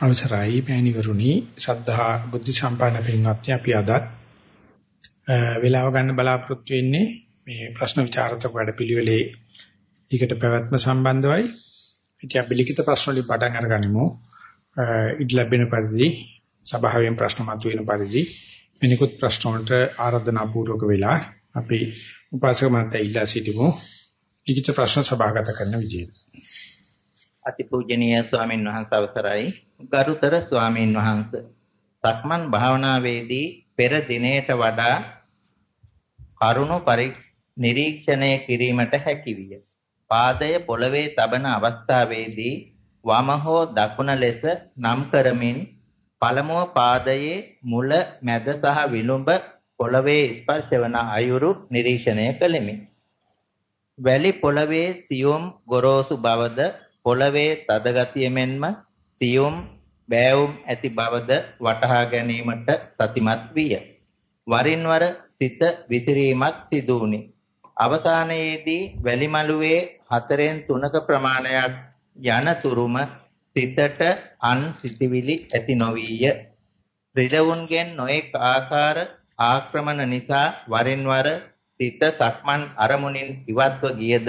අවසරයි මෑණිවරුනි. ශ්‍රද්ධා බුද්ධ සම්පන්න පින්වත්නි අපි අදත් වේලාව ගන්න බලාපොරොත්තු වෙන්නේ මේ ප්‍රශ්න විචාරතක වැඩපිළිවෙලේ ටිකට පැවැත්ම සම්බන්ධවයි. ඉතින් අපි ලිඛිත ප්‍රශ්න වලින් පටන් අරගනිමු. ඉඩ ලැබෙන පරිදි සභාවෙන් ප්‍රශ්න මතුවෙන පරිදි මිනිකුත් ප්‍රශ්න වලට ආරාධනා පූර්වක වෙලා අපි උපාසක මහත්තයා ඉල්ලා සිටිමු. ලිඛිත ප්‍රශ්න සභාගත කරන විදියට. අතිපූජනීය ස්වාමින් වහන්සේ අවසරයි. ගරුතර ස්වාමින් වහන්සේ සක්මන් භාවනාවේදී පෙර දිනයට වඩා කරුණු නිරීක්ෂණය කිරීමට හැකියිය. පාදය පොළවේ තබන අවස්ථාවේදී වම හෝ දකුණ ලෙස නම් කරමින් පළමුව පාදයේ මුල මැද සහ විලුඹ පොළවේ ස්පර්ශ වන අයුරු නිරීක්ෂණය කළෙමි. වැලි පොළවේ සියුම් ගොරෝසු බවද පොළවේ තද ගතිය මෙන්ම සියුම් බෑවුම් ඇති බවද වටහා ගැනීමට සතිමත් විය. වරින් වර සිත විසිරීමක් සිදු වුනි. අවසානයේදී වැලිමලුවේ හතරෙන් තුනක ප්‍රමාණයක් යන තුරුම සිතට අන් සිතිවිලි ඇති නොවිය. රිදවුන්ගෙන් නොඑක් ආකාර ආක්‍රමණ නිසා වරින් වර සිත සක්මන් අරමුණින් ඉවත්ව ගියද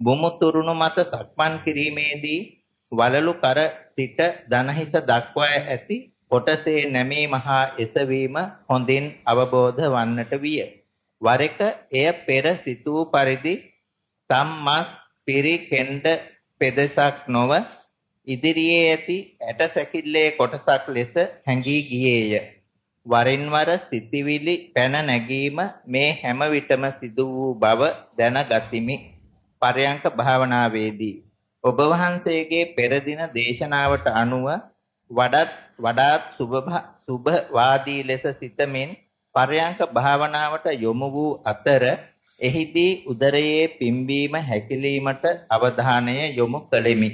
බුමුතුරුණු මත සක්මන් කිරීමේදී වලලු කර සිට දනහිස දක්වා ඇති කොටසේ නැමීම හා එසවීම හොඳින් අවබෝධ වන්නට විය. වර එක එය පෙර සිතූ පරිදි සම්මස් පිරි කෙන්ඩ පෙදසක් නොව ඉදිරියේ ඇති ඇට සැකිල්ලේ කොටසක් ලෙස හැඟී ගියේය. වරින් වර සිතිවිලි පැන නැගීම මේ හැම විටම සිදු වූ බව දැනගතිමි. පරයන්ක භාවනාවේදී ඔබ වහන්සේගේ පෙර දින දේශනාවට අනුව වඩාත් වඩාත් සුභ වාදී ලෙස සිතමින් පරයන්ක භාවනාවට යොමු වූ අතර එහිදී උදරයේ පිම්බීම හැකිලීමට අවධානය යොමු කළෙමි.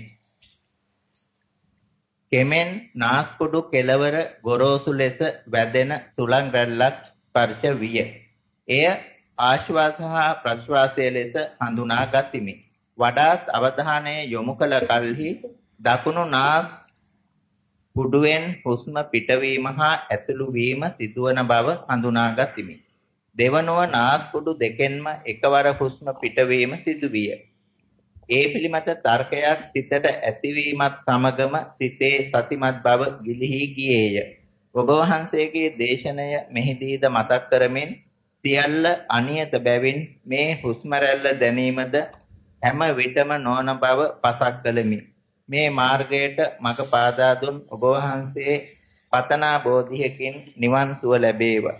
කෙමෙන් නාස්පුඩු කෙලවර ගොරෝසු ලෙස වැදෙන සුළං රැල්ලක් ස්පර්ශ විය. එය ආශ්වාස හා ප්‍රශ්වාසය ලෙස හඳුනා ගතිමි. වඩාත් අවධානය යොමු කළ කලෙහි දකුණු නාස් කුඩුවෙන් හුස්ම පිටවීම හා ඇතුළු වීම සිදුවන බව හඳුනා ගතිමි. දෙවනුව නාස් කුඩු දෙකෙන්ම එකවර හුස්ම පිටවීම සිදුවිය. ඒ පිළිමත තර්කයක් සිතට ඇතිවීමත් සමගම සිතේ සතිමත් බව ගිලිහි ගියේය. ඔබ වහන්සේගේ දේශනය මෙහිදීද මතක් කරමින් සියල්ල අනියත බැවින් මේ හුස්ම දැනීමද හැම විටම නොවන බව පසක් කළමි. මේ මාර්ගයට මඟ පාදා දුන් ඔබ වහන්සේ පතනා බෝධියකින් නිවන් සුව ලැබේවා.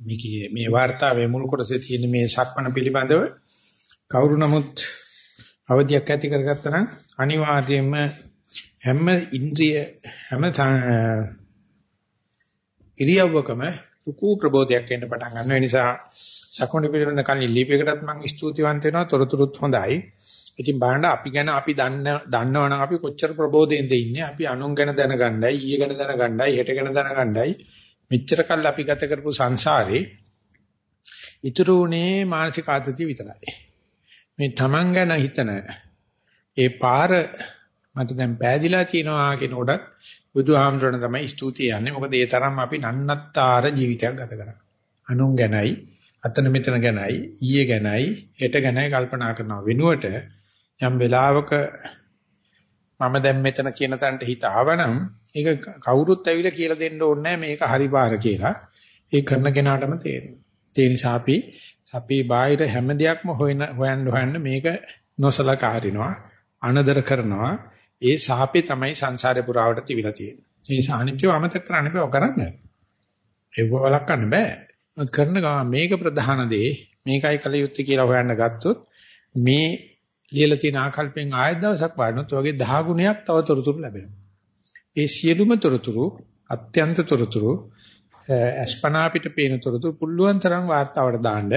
මේකේ මේ වார்த்தාවේ මුල් කොටසේ තියෙන මේ සක්මණ පිළිබඳව කවුරු නමුත් අවධියක් ඇති කරගත්තා නම් අනිවාර්යයෙන්ම හැම ඉන්ද්‍රිය හැම ඉරියව්වකම ලুকু ප්‍රබෝධයක් එන්න පටන් ගන්න. ඒ නිසා සක්මණ පිළිබඳ කලින් ලිපියකටත් මම ස්තුතිවන්ත වෙනවා. තොරතුරුත් හොඳයි. ඉතින් බලන්න අපි ගැන අපි දන්න දන්නවනම් අපි කොච්චර ප්‍රබෝධයෙන්ද ඉන්නේ. අපි අනුන් ගැන දැනගන්නයි, ඊයේ ගැන දැනගන්නයි, හෙට ගැන දැනගන්නයි. මෙච්චර කල් අපි ගත කරපු සංසාරේ ඉතුරු උනේ මානසික ආතතිය විතරයි. මේ Taman ගැන හිතන ඒ පාර මට දැන් පෑදිලා තියෙනවා කියන කොටත් බුදුහාමුදුරණ තමයි ස්තුතිය යන්නේ. මොකද ඒ තරම් අපි නන්නත්තර ජීවිතයක් ගත කරා. අනුන් ගැනයි, අතන මෙතන ගැනයි, ඊයේ ගැනයි, හෙට ගැනයි කල්පනා කරනව වෙනුවට යම් වෙලාවක මම දැන් මෙතන කියන තැනට හිත ආවනම් ඒක කවුරුත් ඇවිල්ලා කියලා දෙන්න ඕනේ මේක හරි පාර කියලා. ඒ කරන කෙනාටම තේරෙනවා. ඒ නිසා අපි අපි බාහිර හැම දෙයක්ම හොයන හොයන්න හොයන්න මේක නොසලකා හරිනවා, අනදර කරනවා. ඒ සාපේ තමයි සංසාරේ පුරාවට තිබිලා තියෙන්නේ. ඒ නිසා අනිත්‍යව අමතක කරන්න බෑ, කරන්න බෑ. ඒක වළක්වන්න බෑ. මොකද කරන ගමන් මේක ප්‍රධාන දේ මේකයි කල යුත්තේ කියලා හොයන්න ගත්තොත් මේ ලියලා තියෙන ආකල්පෙන් ආයෙත් දවසක් වඩනොත් වගේ 10 ගුණයක් තව තොරතුරු ලැබෙනවා. ඒ සියලුම තොරතුරු අත්‍යන්ත තොරතුරු අස්පනා පිට පේන තොරතුරු පුළුවන් තරම් වார்த்தාවට දාන්න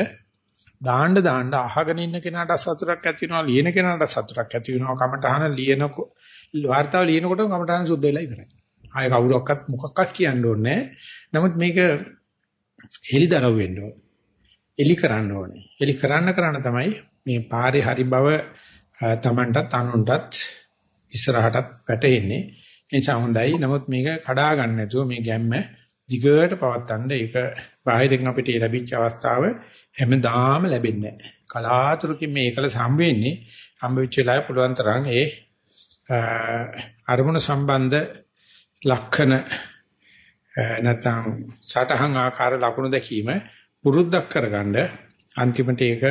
දාන්න දාන්න අහගෙන ඉන්න කෙනාට සතුටක් ඇති වෙනවා ලියන කෙනාට සතුටක් ඇති වෙනවා කමටහන ලියනකො වார்த்தාව ලියනකොට කමටහන් සුද්ධ වෙලා ඉවරයි. ආය කවුරක්වත් මොකක්වත් කියන්න ඕනේ නමුත් මේක හෙලිදරව් වෙන්න එලි කරන්න ඕනේ. එලි කරන්න කරන්න තමයි මේ පාරේ හරි බව තමන්ටත් අනුන්ටත් ඉස්සරහටත් වැටෙන්නේ. ඒ නිසා හොඳයි. නමුත් මේක කඩා ගන්න නැතුව මේ ගැම්ම දිගට පවත්තන්න ඒක බාහිරින් අපිට ලැබිච්ච අවස්ථාව හැමදාම ලැබෙන්නේ නැහැ. කලාතුරකින් මේ එකල සම් වෙන්නේ හම්බෙච්ච වෙලාවේ පුළුවන් තරම් ඒ අරමුණ සම්බන්ධ ලක්ෂණ නැත්නම් සටහන් ආකාර ලකුණු දැකීම පුරුද්දක් කරගන්න අන්තිමට ඒක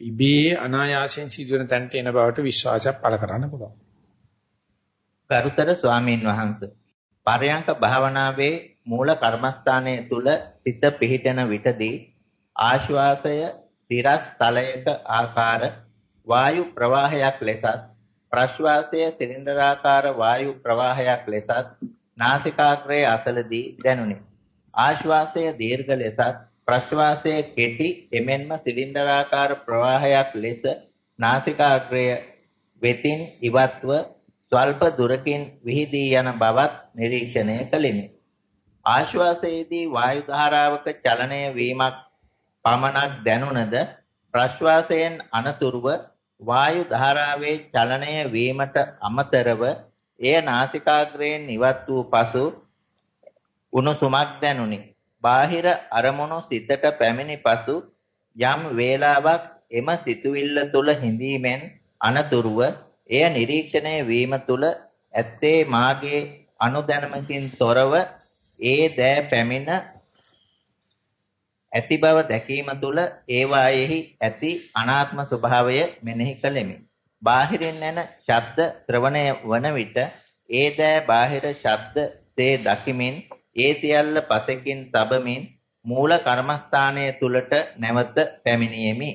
ඉබේ අනායාසයෙන් සිදුවෙන තැනට එන බවට විශ්වාසයක් පළ කරන්න පුළුවන්. ගරුතර ස්වාමීන් වහන්සේ පරයන්ක භාවනාවේ මූල කර්මස්ථානයේ තුල සිත පිහිටන විටදී ආශ්වාසය දිරස් තලයක ආකාර වායු ප්‍රවාහයක් ලෙසත් ප්‍රශ්වාසය සිලින්ඩරාකාර වායු ප්‍රවාහයක් ලෙසත් නාසිකාග්‍රයේ අසලදී දැනුනි. ආශ්වාසය දීර්ඝ ලෙසත් ප්‍රශ්වාසය කෙටි එමෙන්ම සිලින්ඩරාකාර ප්‍රවාහයක් ලෙස නාසිකාග්‍රය වෙතින් ඉවත්ව ස්වල්ප දුරකින් විහිදී යන බවත් නිරීක්ෂණය කළෙමි. ආශ්වාසයේදී වායු ධාරාවක චලනය වීමක් පමණක් දැනුණද ප්‍රශ්වාසයෙන් අනතුරුව වායු ධාරාවේ චලනය වීමට අමතරව එය නාසිකාග්‍රයෙන් ඉවත් වූ පසු උණුසුමක් දැනුනි. බාහිර අරමුණු සිතට පැමිණි පසු යම් වේලාවක් එම සිතුවිල්ල තුල හිඳීමෙන් අනතුරුව එය නිරීක්ෂණය වීම තුල ඇත්තේ මාගේ අනුදැනමකින් තොරව ඒ දෑ පැමිණ ඇති බව දැකීම තුළ ඒවායෙහි ඇති අනාත්ම ස්වභාවය මෙනෙහි කළෙමි. බාහිරින් එන ශබ්ද ශ්‍රවණය වන විට ඒ දෑ බාහිර ශබ්ද සේ දකිමින් ඒ සියල්ල පසකින් තබමින් මූල කර්මස්ථානයේ තුලට නැවත පැමිණියෙමි.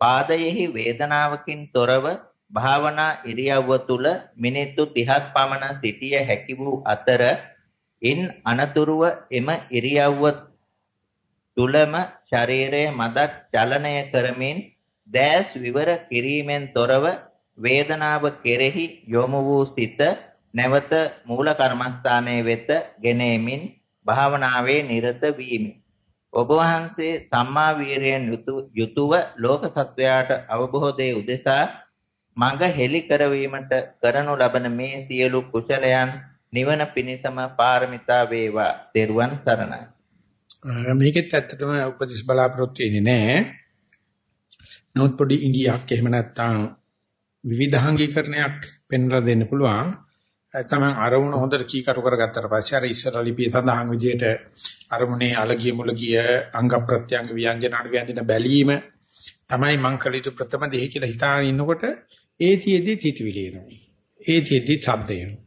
පාදයෙහි වේදනාවකින් තොරව භාවනා ඉරියව්ව තුල මිනිත්තු 30ක් පමණ සිටිය හැකි වූ අතර ඉන් අනතුරුව එම ඉරියව්ව තුලම ශරීරයේ මදක් චලනය කරමින් දැස් විවර කිරීමෙන් තොරව වේදනාව කෙරෙහි යොමු වූ සිත නැවත මූල කර්මස්ථානයේ වෙත ගෙනෙමින් භාවනාවේ නිරත වීමි. ඔබ වහන්සේ සම්මා වීරයෙන් යුතුව ලෝක සත්වයාට අවබෝධයේ උදෙසා මඟ හෙළි කරවීමට කරනු ලබන මේ සියලු කුසලයන් නිවන පිණිසම පාරමිතා වේවා. ත්වන් සරණයි. මේකෙත් ඇත්තටම උපදෙස් බලාපොරොත්තු වෙන්නේ නැහැ. නමුත් පොඩි ඉඟියක් එහෙම නැත්නම් විවිධාංගීකරණයක් පෙන්වලා දෙන්න පුළුවන්. තමයි අරමුණ හොඳට කීකරු කරගත්තට පස්සේ අර ඉස්සර ලිපියේ සඳහන් විදිහට අරමුණේ අලගිය මුලගිය අංග ප්‍රත්‍යංග ව්‍යංජන අණු ව්‍යංජන බැලීම තමයි මං කළ යුතු ප්‍රථම දෙහි කියලා හිතාගෙන ඉන්නකොට ඒතියෙදි තිතවිලි එනවා. ඒතියෙදි ශබ්ද එනවා.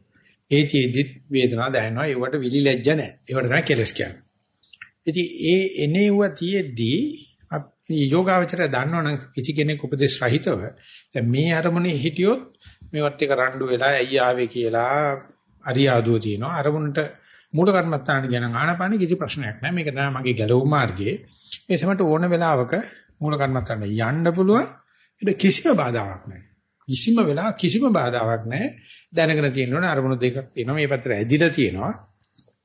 ඒතියෙදි වේදනාව දැනෙනවා. ඒවට විලි ලැජ්ජ නැහැ. ඒවට තමයි කෙලස් කියන්නේ. ඉතින් ඒ එනේව තියේදී අපි යෝගාවචරය දන්නවනම් කිසි කෙනෙක් උපදේශ රහිතව දැන් මේ අරමුණේ හිටියොත් මේවත් එක රණ්ඩු වෙලා ඇයි ආවේ කියලා අරියාදුව තියෙනවා. අරමුණට මූල කර්මත්තාන කියන ආනපාන කිසි ප්‍රශ්නයක් නැහැ. මේක තමයි මගේ ගැලවුම් මාර්ගයේ. ඒ සමට ඕන වෙලාවක මූල කර්මත්තාන යන්න පුළුවන්. ඒක කිසිම බාධාවක් නැහැ. කිසිම වෙලාව කිසිම බාධාවක් නැහැ. දැනගෙන තියෙනවනේ අරමුණු දෙකක් තියෙනවා. මේ පැත්තට ඇදිලා තියෙනවා.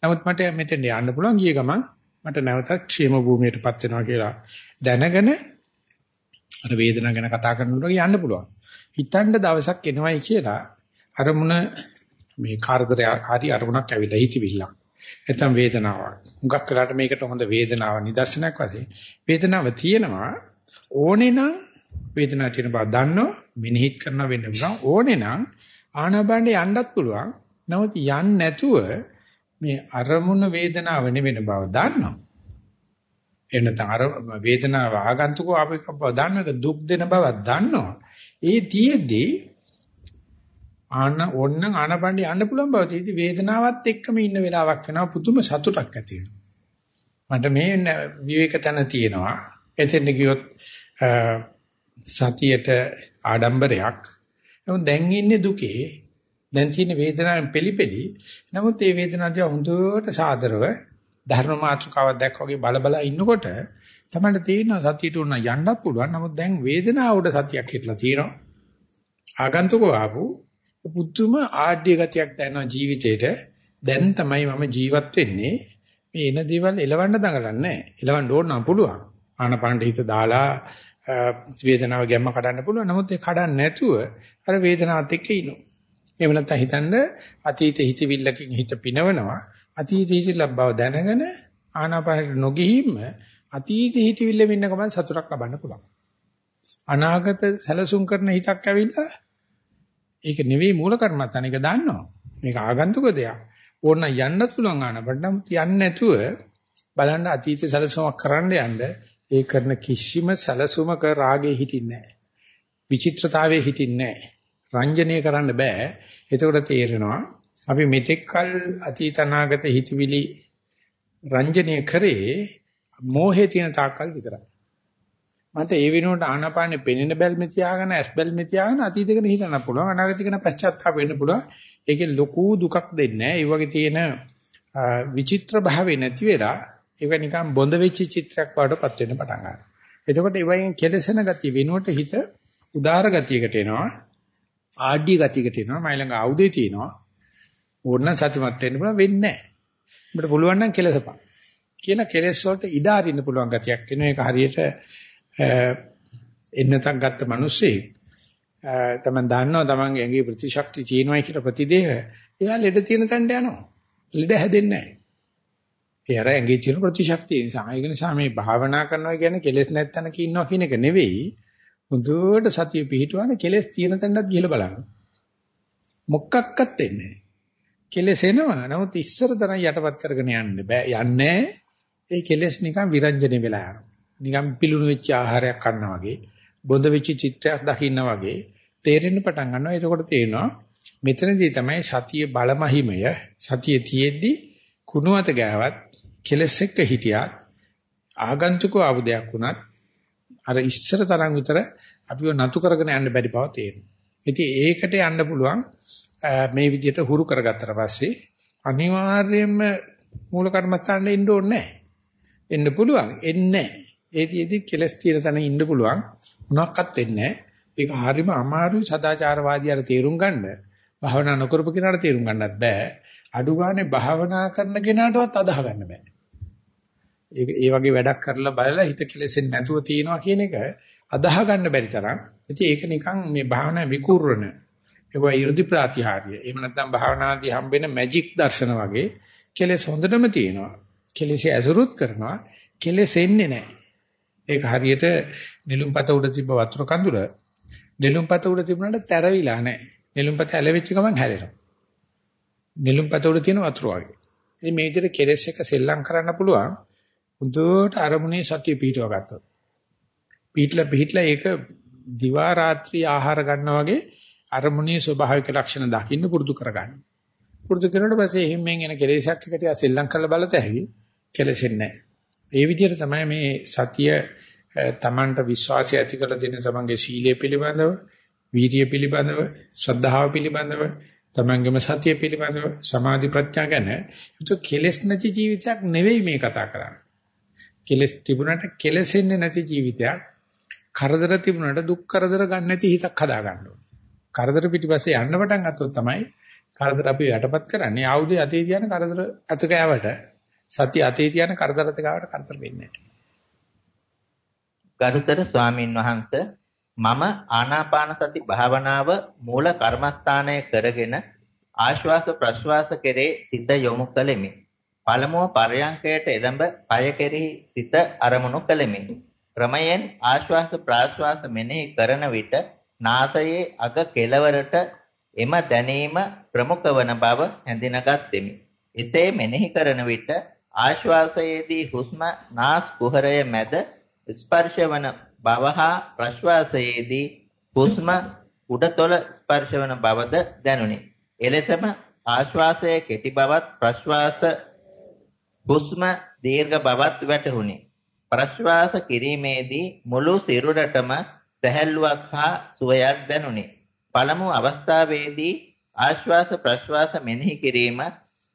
නමුත් මට මෙතෙන් යන්න පුළුවන්. ගිය ගමන් මට නැවතත් ക്ഷേම භූමියටපත් වෙනවා කියලා දැනගෙන අර වේදනාව ගැන කතා කරනකොට යන්න පුළුවන්. හිතන්න දවසක් එනවයි කියලා අරමුණ මේ කාර්යය හරි අරමුණක් ඇවිල්ලා හිතවිල්ලක්. නැත්නම් වේදනාවක්. හුඟක් වෙලාට මේකට හොඳ වේදනාව නිදර්ශනයක් වශයෙන් වේදනාව තියෙනවා ඕනේ නම් වේදනාව තියෙන බව දන්නව මෙනෙහිත් කරන වෙන්න පුළුවන් ඕනේ නම් ආනාපානෙ යන්නත් පුළුවන්. නමුත් යන්නේ නැතුව මේ අරමුණ වේදනාව නෙවෙන බව දන්නවා. එනතර අර වේදනාව ආගන්තුකව අපේ බව දන්නක දුක් දෙන බව දන්නවා. ඒ තියේදී ආන ඕන්නම් ආනපණ්ඩි යන්න පුළුවන් බව තියදී වේදනාවත් එක්කම ඉන්න වෙලාවක් වෙනවා පුදුම සතුටක් ඇති මට මේ විවේක තන තියෙනවා. එතෙන් ගියොත් සතියට ආඩම්බරයක්. නමුත් දැන් ඉන්නේ දුකේ දැන් තියෙන වේදනාවෙන් පෙලිපෙලි. නමුත් මේ වේදනාව දිහා හොඳට සාදරව ධර්ම මාතෘකාවක් දැක් වගේ බල බල ඉන්නකොට තමයි තේරෙනවා සතියට උන යන්නත් පුළුවන්. නමුත් දැන් වේදනාවට සතියක් හිටලා තියෙනවා. ආගන්තුක ආපු පුදුම ආඩ්‍ය ගතියක් දැනෙනවා ජීවිතේට. දැන් තමයි මම ජීවත් වෙන්නේ. මේ එන දේවල් එලවන්න දඟලන්නේ නැහැ. එලවන්න ඕන නම් පුළුවන්. ආනපානට හිත දාලා වේදනාව ගැම්ම කඩන්න පුළුවන්. නමුත් ඒ කඩන්න නැතුව අර වේදනාවත් එක්ක ඉන්නවා. එහෙම නැත්නම් හිතන්න අතීත හිතවිල්ලකින් හිත පිනවනවා. අතීත හිතවිල්ල බව දැනගෙන ආනාපානෙට නොගිහින්ම අතීත හිතවිල්ලෙ ඉන්න ගමන් සතුටක් ලබන්න පුළුවන්. අනාගත සැලසුම් කරන හිතක් ඇවිල්ලා ඒක නෙවෙයි මූල කර්මත්තාන එක දන්නවා. මේක ආගන්තුක දෙයක්. ඕන්න යන්නත් පුළුවන් ආනපට නම් යන්නේ නැතුව බලන්න අතීත සැලසුමක් කරන්න යන්න ඒ කරන කිසිම සැලසුමක රාගේ හිටින්නේ නැහැ. විචිත්‍රතාවයේ හිටින්නේ නැහැ. රංජනීය කරන්න බෑ. එතකොට තේරෙනවා අපි මෙතෙක්කල් අතීත අනාගත හිතවිලි රංජනීය කරේ මෝහේ තියෙන තාක්කල් විතරයි. මන්ට ඒ වෙනුවට ආනාපානෙ පෙනෙන බැල්මේ තියාගෙන ඇස් බැල්මේ තියාගෙන අතීතෙකන හිතන්න පුළුවන් අනාගතිකන පශ්චාත්තාප වෙන්න පුළුවන්. ඒකේ ලොකු දුකක් දෙන්නේ නැහැ. ඒ වගේ තියෙන විචිත්‍ර භාවය නැති වෙලා ඒක නිකන් බොඳ වෙච්ච චිත්‍රයක් වඩටපත් වෙන්න පටන් ගන්නවා. එතකොට ඒ වගේ කෙලසන ගතිය වෙනුවට හිත උදාර ගතියකට එනවා. ආඩ්‍ය ගතියකට එනවා. මයි ළඟ ආයුධය තියෙනවා. ඕනනම් සතුටුමත් වෙන්න පුළුවන් වෙන්නේ නැහැ. අපිට පුළුවන් නම් කෙලසපන්. කියන කෙලෙස් වලට ඉඩ අරින්න පුළුවන් ගතියක් එනවා. ඒක හරියට එන්නතක් ගත්ත මිනිස්සේ තමන් දන්නවා තමන්ගේ ඇඟේ ප්‍රතිශක්ති තියෙනවායි කියලා ප්‍රතිදේහ එයා ලෙඩ තියෙන තැනට යනවා. ලෙඩ හැදෙන්නේ නැහැ. ඒ අර ඇඟේ තියෙන ප්‍රතිශක්තිය නිසා. ඒක නිසා මේ භාවනා කරනවා කියන්නේ කෙලෙස් නැත්තනක ඉන්නවා කියන එක නෙවෙයි. හොඳට සතිය පිහිටවන කෙලෙස් තියෙන තැනට ගිහලා බලන්න. මොකක්වත් වෙන්නේ නැහැ. කෙලෙස් එනවා. නමුත් ඉස්සර තරම් යටපත් කරගෙන යන්න බෑ. යන්නේ ඒ කෙලෙස් නිකන් විරංජනේ වෙලා යනවා. නිකන් පිලුණු වෙච්ච ආහාරයක් කන්නා වගේ, බොඳ වෙච්ච චිත්‍රයක් දකින්න වගේ තේරෙන්න පටන් ගන්නවා. එතකොට තේරෙනවා මෙතනදී තමයි සතිය බලමහිමය සතිය තියෙද්දි කුණුවත ගෑවත් කෙලස් එක්ක හිටියා ආගන්තුක ආවුදයක් වුණත් අර ඉස්සර තරම් විතර අපිව නතු කරගෙන යන්න බැරි බව තේරෙනවා. ඉතින් ඒකට යන්න පුළුවන් මේ විදිහට හුරු කරගත්තට පස්සේ අනිවාර්යයෙන්ම මූල කර්මස්ථානෙ ඉන්න ඕනේ නැහැ. එන්න පුළුවන්. එන්නේ නැහැ. ඒතිෙදි කෙලස් තියෙන තැන ඉන්න පුළුවන්. මොනක්වත් වෙන්නේ නැහැ. ඒක හරියම අමාරුයි සදාචාරවාදියාට තේරුම් ගන්න. භාවනා නොකරපු කෙනාට තේරුම් ගන්නත් බෑ. අඩු ගානේ භාවනා කරන කෙනාටවත් අදාහ ගන්න බෑ. ඒ ඒ වගේ වැඩක් කරලා බලලා හිත කෙලෙසෙන්නේ නැතුව තියනවා කියන එක අදාහ ගන්න බැරි තරම්. ඉතින් ඒක නිකන් මේ භාවනා විකූර්ණ. ඒක 이르දි ප්‍රාතිහාර්ය. එහෙම නැත්නම් භාවනාදී හම්බෙන මැජික් දර්ශන වගේ කෙලෙස් හොඳටම තියෙනවා. කෙලෙස් ඇසුරුත් කරනවා. කෙලෙස් එන්නේ නැහැ. ඒක හරියට නිලුම්පත උඩ තිබ්බ වතුර කඳුල නිලුම්පත උඩ තිබුණාට තැරවිලා නැහැ. නිලුම්පත ඇලෙවිච්ච ගමන් හැලෙනවා. නිලුම්පත උඩ තියෙන වතුර වගේ. ඉතින් මේ විදිහට කෙලෙස් එක සෙල්ලම් කරන්න පුළුවන්. හොඳට අරමුණේ සතිය පිටව ගත්තොත්. පිටලා පිටලා ඒක දිවා රාත්‍රී ආහාර ගන්නා වගේ අරමුණේ ස්වභාවික ලක්ෂණ දකින්න පුරුදු කරගන්න. පුරුදු කරනකොට පස්සේ හිම්මෙන් එන කෙලෙසක් එකට සෙල්ලම් කරලා බලත හැකි කෙලෙසෙන්නේ නැහැ. ඒ විදිහට තමයි මේ සතිය තමන්ට විශ්වාසය ඇති කරලා දෙන තමන්ගේ සීලය පිළිබඳව, වීර්ය පිළිබඳව, ශ්‍රද්ධාව පිළිබඳව, තමන්ගේම සතිය පිළිබඳව, සමාධි ප්‍රඥා ගැන ඒක කෙලෙස් නැති ජීවිතයක් නෙවෙයි මේ කතා කරන්නේ. කෙලෙස් තිබුණාට කෙලෙසෙන්නේ නැති ජීවිතයක්. කරදර තිබුණාට දුක් කරදර ගන්න නැති හිතක් හදා ගන්න ඕනේ. කරදර පිටිපස්සේ යන්න පටන් ගත්තොත් තමයි කරදර අපි යටපත් කරන්නේ. ආයුධය අතේ තියන කරදර අත කෑවට සතිය අතේ තියන කරදර අත ගාවට කරදර වෙන්නේ නැහැ. ගරුතර ස්වාමින් වහන්සේ මම ආනාපාන සති භාවනාව මූල කර්මස්ථානය කරගෙන ආශ්වාස ප්‍රශ්වාස කෙරේ සිත යොමු කළෙමි. පළමුව පරයන්කයට එළඹ පය කෙරෙහි සිත අරමුණු කළෙමි. ක්‍රමයෙන් ආශ්වාස ප්‍රාශ්වාස මෙනෙහි කරන විට නාසයේ අග කෙළවරට එම දැනීම ප්‍රමුඛ වන බව හැඳිනගත්ෙමි. එසේ මෙනෙහි කරන විට ආශ්වාසයේදී හුස්ම නාස් කුහරය මැද ස්පර්ශ වන බව හා ප්‍රශ්වාසයේදී හුස්ම උඩතොල ස්පර්ශ වන බවද දැනුනි. එලෙසම ආශ්වාසයේ කෙටි බවත් ප්‍රශ්වාස හුස්ම දීර්ඝ බවත් වැටහුණි. ප්‍රශ්වාස කිරීමේදී මුළු සිරුරටම සැහැල්ලුවක් හා සුවයක් දැනුනි. පළමු අවස්ථාවේදී ආශ්වාස ප්‍රශ්වාස මෙනෙහි කිරීම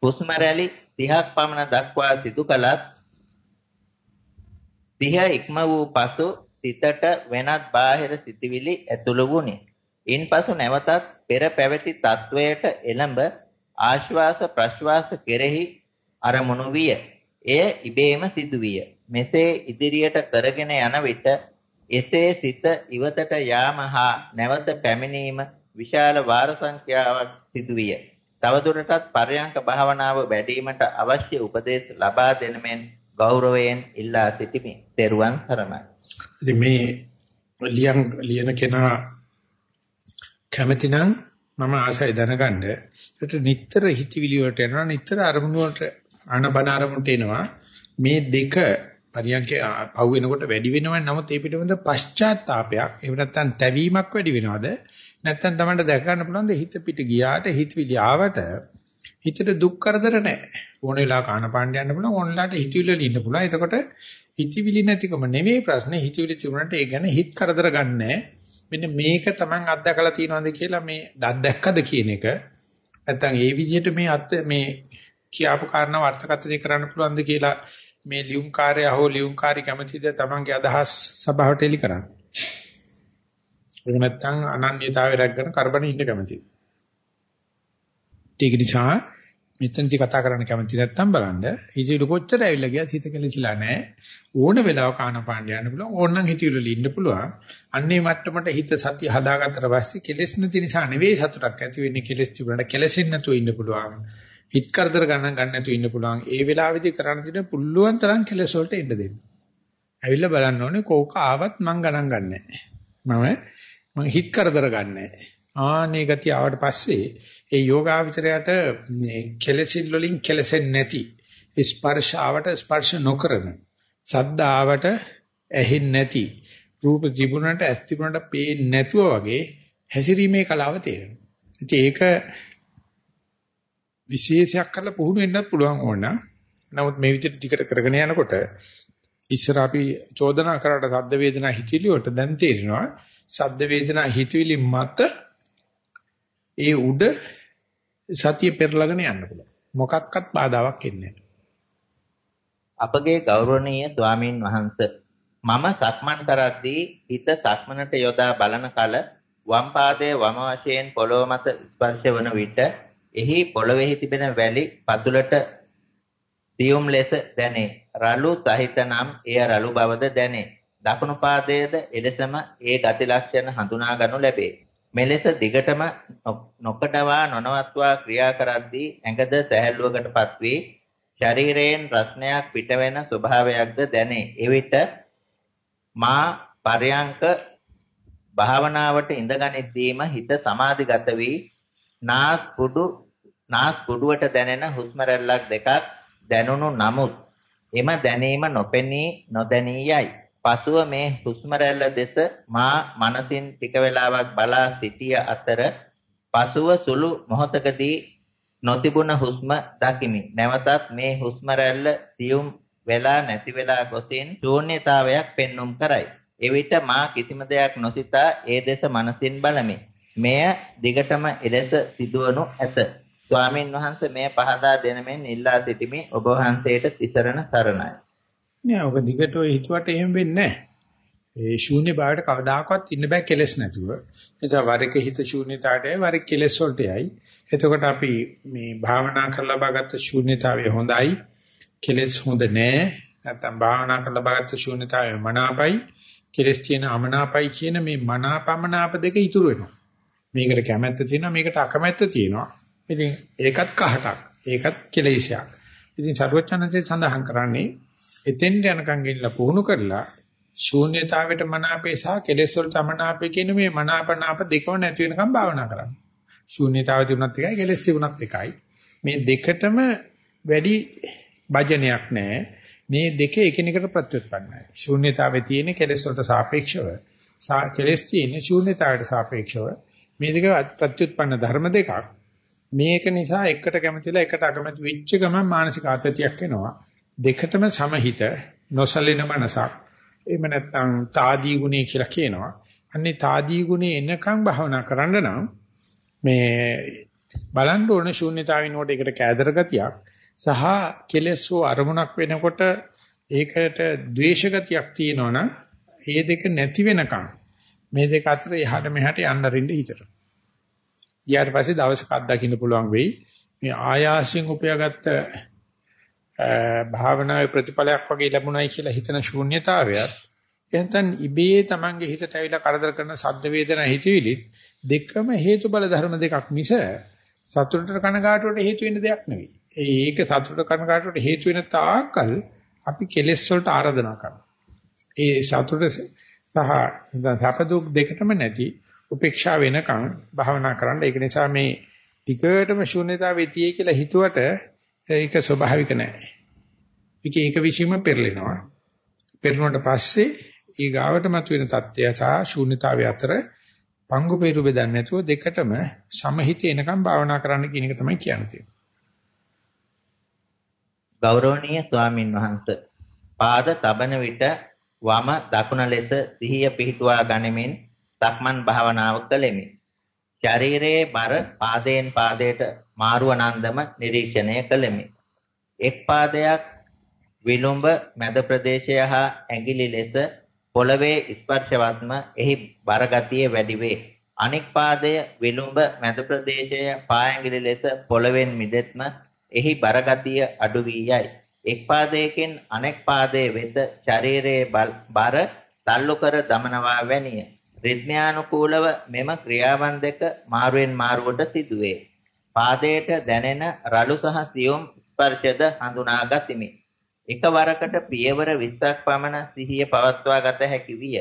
හුස්ම රැලි 30ක් පමණ දක්වා සිදු කළත් 30 ඉක්ම වූ පසු සිතට වෙනත් බාහිර සිතිවිලි ඇතුළු වුණි. ඉන්පසු නැවතත් පෙර පැවති තත්වයට එළඹ ආශ්වාස ප්‍රශ්වාස කෙරෙහි අරමුණු විය. එය ඉබේම සිදුවිය. මෙසේ ඉදිරියට කරගෙන යන විට එසේ සිත ඉවතට යාම හා නැවත පැමිණීම විශාල වාර සංඛ්‍යාවක් සිදුවිය. තවදුරටත් පරයන්ක භාවනාව වැඩිවීමට අවශ්‍ය උපදෙස් ලබා දෙන මෙන් ගෞරවයෙන් ඉල්ලා සිටිමි. ත්වන් සරණයි. ඉතින් මේ ලියන් ලියන කෙනා කැමති නම් මම ආසයි දැනගන්න. ඒකට නිතර හිතවිලි වලට යනවා නිතර අරමුණු වලට ආනබන අරමුණට එනවා. මේ දෙක පරියන්කේ පහු වෙනකොට වැඩි වෙනවනේ නමුත් ඒ පිටවෙන්ද පශ්චාත්තාවපයක් එහෙම නැත්නම් තැවීමක් වැඩි වෙනවද? නැත්නම් තමයි දැක ගන්න පුළුවන් හිත පිට ගියාට හිතවිලි ආවට හිතට දුක් කරදර නැහැ. ඕන වෙලාවක ආන පාණ්ඩ යන්න පුළුවන් ඕනලාට හිතවිලි වල ඉන්න පුළුවන්. එතකොට හිතවිලි නැතිකම නෙවෙයි ප්‍රශ්නේ. හිතවිලි තිබුණාට ඒ ගැන හිත කරදර ගන්නෑ මෙන්න මේක Taman අත්දකලා තියෙනවද කියලා මේ දත් දැක්කද කියන එක. නැත්නම් ඒ විදිහට මේ අත් මේ කියාපු කාරණා වර්තකත්වය කරන්න පුළුවන්ද කියලා මේ ලියුම් කාර්යය හෝ ලියුම් කාර්ය කැමැතිද තමන්ගේ අදහස් සභාවට එලි කරන්න. ඒක නැත්නම් අනන්‍යතාවය රැකගෙන කරබන ඉන්න කැමැතිද? ඒක නිසා මෙතනදි කතා කරන්න කැමති නැත්නම් බලන්න හිතේ කොච්චර ඇවිල්ලා ගියා හිත කෙලසිලා නැහැ ඕන වෙලාවක ආනපාණ්ඩ යන්න පුළුවන් ඕනනම් හිතවිලි ඉන්න පුළුවන් අන්නේ මට්ටමට හිත සතිය හදාගත්තට පස්සේ කෙලස් නැති නිසා නෙවෙයි සතුටක් ඇති වෙන්නේ කෙලස් තිබුණාට කෙලසෙන්නේ නැතුව ඉන්න පුළුවන් හිත කරදර ගණන් ගන්න නැතුව ඉන්න පුළුවන්. ඒ වෙලාවේදී කරන්න තියෙන පුළුවන් තරම් කෙලස් වලට එන්න දෙන්න. ඇවිල්ලා බලන්න ඕනේ කෝක ආවත් මං ගණන් ගන්නෑ. මම මං හිත කරදර ගන්නෑ. ආනේ ගතිය ආවට පස්සේ ඒ යෝගාවචරයට මේ කෙලසින් වලින් කෙලසෙන්නේ නැති ස්පර්ශ ආවට ස්පර්ශ නොකරන සද්ද ආවට ඇහෙන්නේ නැති රූප ජීවුණට ඇස් තිබුණට පේන්නේ නැතුව වගේ හැසිරීමේ කලාව තේරෙනවා. ඉතින් ඒක විශේෂයක් කරලා පුහුණු වෙන්නත් පුළුවන් ඕන. නමුත් මේ විදිහට ටිකට කරගෙන යනකොට ඉස්සර අපි චෝදනා කරාට සද්ද වේදනා හිතිලි වලට දැන් තේරෙනවා සද්ද වේදනා හිතවිලි මත ඒ උඩ සතිය පෙරලගෙන යන්න පුළුවන්. මොකක්වත් බාධාවක් එන්නේ අපගේ ගෞරවනීය ස්වාමින් වහන්සේ මම සක්මන් කරද්දී හිත සක්මනට යොදා බලන කල වම් පාදයේ වම වශයෙන් පොළොව මත ස්පර්ශ වන විට එහි පොළොවේහි තිබෙන වැලි පතුලට සියුම් ලෙස දැනේ. රළු සහිත නම් එය රළු බවද දැනේ. දකුණු පාදයේද එලෙසම ඒ ගති ලක්ෂණ හඳුනා ගනු ලැබේ. මෙලෙස දිගටම නොකඩවා නොනවත්වා ක්‍රියා කරද්දී ඇඟද සැහැල්ලුවකටපත් වී ශරීරයෙන් රස්නයක් පිටවෙන ස්වභාවයක්ද දැනේ. එවිට මා පරයන්ක භාවනාවට ඉඳගනිද්දීම හිත සමාධිගත වී නාස් කුඩු නාස් කුඩුවට දැනෙන හුස්ම රැල්ලක් දෙකක් දැනුණු නමුත් එම දැනීම නොපෙනී නොදැනී යයි. පසුව මේ හුස්ම රැල්ල දෙස මා මනසින් ටික වේලාවක් බලා සිටිය අතර පසුව සුළු මොහොතකදී නොතිබුණ හුස්ම දකිමි. නැවතත් මේ හුස්ම රැල්ල සියුම් වෙලා නැති වෙලා ගොසින් ශූන්‍යතාවයක් පෙන්눔 කරයි. එවිට මා කිසිම දෙයක් නොසිතා ඒ දෙස මනසින් බලමි. මෙය දිගටම එලෙස සිදුවනු ඇත. ස්වාමින් වහන්සේ මෙය පහදා දෙන මෙන් ඉල්ලා සිටිමි ඔබ වහන්සේට තිසරණ සරණයි. නෑ ඔබ දිගට ඔය හිතුවට එහෙම වෙන්නේ නෑ. ඒ ශූන්‍ය භාවයට කවදාකවත් ඉන්න බෑ කෙලස් නැතුව. නිසා වරක හිත ශූන්‍යතාවටයි වරක කෙලස් වලටයි. එතකොට අපි මේ භාවනා කරලා බාගත්ත ශූන්‍යතාවය හොඳයි. කෙලස් හොඳ නෑ. නැත්නම් භාවනා කරලා බාගත්ත ශූන්‍යතාවය මනාපයි. කෙලස් තියෙන අමනාපයි කියන මේ මනාපමනාප දෙක ඉතුරු වෙනවා. මේකට කැමැත්ත තියෙනවා මේකට අකමැත්ත තියෙනවා. ඉතින් ඒකත් කහටක්. ඒකත් කෙලෙසයක්. ඉතින් සරුවචනන්සේ සඳහන් කරන්නේ එතෙන්ට යනකම් ගෙනලා පුහුණු කරලා ශූන්‍යතාවයට මනාපේ සහ කෙලෙස් වලට අමනාපේ කියන මේ මනාපනාප දෙකම නැති වෙනකම් භාවනා කරන්න. ශූන්‍යතාවය තිබුණත් එකයි කෙලෙස් තිබුණත් එකයි. මේ දෙකටම වැඩි භජනයක් නැහැ. මේ දෙක එකිනෙකට ප්‍රත්‍යুৎපන්නයි. ශූන්‍යතාවයේ තියෙන කෙලෙස් වලට සාපේක්ෂව කෙලෙස් තියෙන ශූන්‍යතාවයට සාපේක්ෂව මේ දෙක ප්‍රත්‍යুৎපන්න ධර්ම දෙකක්. මේක නිසා එකට කැමතිලා එකට අකමැති වෙච්ච ගමන් මානසික ආතතියක් එනවා. දෙකටම සමහිත නොසලින මනසක්. එහෙම නැත්නම් తాදී ගුණය කියලා කියනවා. අන්නේ తాදී ගුණේ එනකන් භවනා කරන්න නම් මේ බලන්න ඕන ශූන්‍යතාවින් කොට ඒකට කෑදර ගතියක් සහ කෙලෙස්ෝ අරමුණක් වෙනකොට ඒකට ද්වේෂ ගතියක් තියෙනවනම් ඒ දෙක නැති වෙනකන් මේ දෙක අතර එහාට මෙහාට යන්න රින්න හිතට. ඊට පස්සේ දවසක අත්දකින්න පුළුවන් වෙයි. මේ ආයාසයෙන් උපයාගත්ත භාවනාවේ ප්‍රතිඵලයක් වගේ ලැබුණයි කියලා හිතන ශූන්‍යතාවයත් එහෙනම් ඉබේ Tamange හිතට ඇවිල්ලා කරදර කරන සද්ද වේදනා හිතවිලිත් දෙකම හේතුඵල ධර්ම දෙකක් මිස සතුටට කනගාටුවට හේතු වෙන දෙයක් නෙවෙයි. ඒක සතුටට කනගාටුවට හේතු වෙන තාක්කල් අපි කෙලෙස් වලට ආරාධනා කරනවා. ඒ සතුට සහ සැප දුක් දෙකටම නැති උපේක්ෂා වෙනකන් භාවනා කරන්න. ඒක නිසා මේ ටිකටම ශූන්‍යතාවේ තියේ කියලා හිතුවට ඒක ස්වභාවික නෑ. ඒක ඒක විශ්ීම පෙරලෙනවා. පෙරළුණට පස්සේ ඊ ගාවට මතුවෙන தත්ත්වය සහ ශූන්‍යතාවය අතර පංගු peeru බෙදන්නේ නැතුව දෙකටම සමහිත එනකම් භාවනා කරන්න කියන එක තමයි කියන්නේ. ගෞරවනීය ස්වාමින් වහන්සේ පාද තබන විට වම දකුණ ලෙස සිහිය පිහිටුවා ගනිමින් සක්මන් භාවනාව කළෙමි. ශරීරයේ බර පාදයෙන් පාදයට මාරුව නන්දම නිරීක්ෂණය කළෙමි. එක් පාදයක් විලුඹ මැද ප්‍රදේශය හා ඇඟිලි ලෙස පොළවේ ස්පර්ශවත්ම එහි බරගතිය වැඩි වේ. අනෙක් පාදය විලුඹ මැද ප්‍රදේශය පාඇඟිලි ලෙස පොළවෙන් මිදෙත්ම එහි බරගතිය අඩු වී යයි. එක් පාදයකින් අනෙක් පාදයේ වෙත ශරීරයේ බර තල්ලු කර දමනවා වැනිය. රිද්මයානුකූලව මෙම ක්‍රියාවන් දෙක මාරුවෙන් මාරුවට සිදුවේ. පාදයට දැනෙන රළු සහ සියුම් ස්පර්ශද හඳුනා ගතිමි. එකවරකට පියවර 20ක් පමණ සිහිය පවත්වා ගත හැකි විය.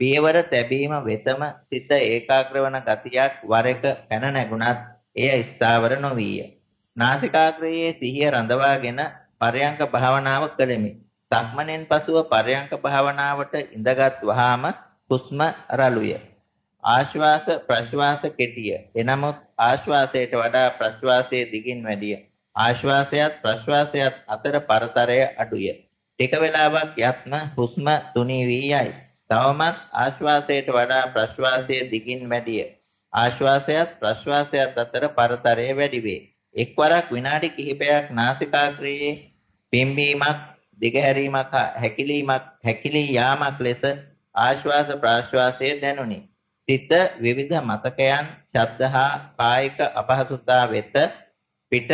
පියවර තැබීම වෙතම සිත ඒකාග්‍ර වන ගතියක් වර එක පැන නැගුණත් එය ස්ථාවර නොවිය. නාසිකාග්‍රයේ සිහිය රඳවාගෙන පරයන්ක භාවනාව කළෙමි. සක්මණෙන් පසුව පරයන්ක භාවනාවට ඉඳගත් වහාම හුස්ම රළුය. ආශ්වාස ප්‍රශ්වාස කෙටිය. එනමුත් ආශ්වාසයට වඩා ප්‍රශ්වාසයේ දිගින් වැඩිය. ආශ්වාසයත් ප්‍රශ්වාසයත් අතර පරතරය අඩුය. ටික වේලාවක් යත්ම හුස්ම තුනී වී යයි. තවමත් ආශ්වාසයට වඩා ප්‍රශ්වාසයේ දිගින් වැඩිය. ආශ්වාසයත් ප්‍රශ්වාසයත් අතර පරතරය වැඩි වේ. එක්වරක් විනාඩි කිහිපයක් නාසිකාග්‍රයේ පිම්බීමක් දිගහැරීමක් හැකිලීමක් හැකිලී යාමක් ලෙස ආශ්වාස ප්‍රාශ්වාසයේ දැනුනි. සිත විවිධ මතකයන්, ශබ්ද හා කායික අපහසුතා වෙත පිට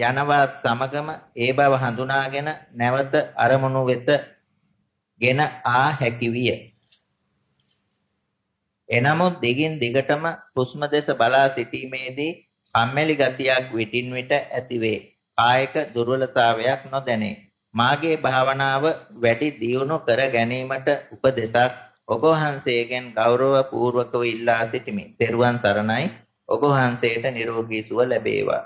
යනවා සමගම ඒ බව හඳුනාගෙන නැවත අරමුණු වෙත ගෙන ආ හැකි විය. එනමුත් දිගින් දිගටම හුස්ම දෙස බලා සිටීමේදී කම්මැලි ගතියක් විටින් විට ඇතිවේ. කායික දුර්වලතාවයක් නොදැනේ. මාගේ භාවනාව වැඩි දියුණු කර ගැනීමට උපදෙසක් ඔබ වහන්සේගෙන් ගෞරව පූර්වකව ඉල්ලා සිටිමි. ත්වන් සරණයි. ඔබ වහන්සේට නිරෝගී සුව ලැබේවා.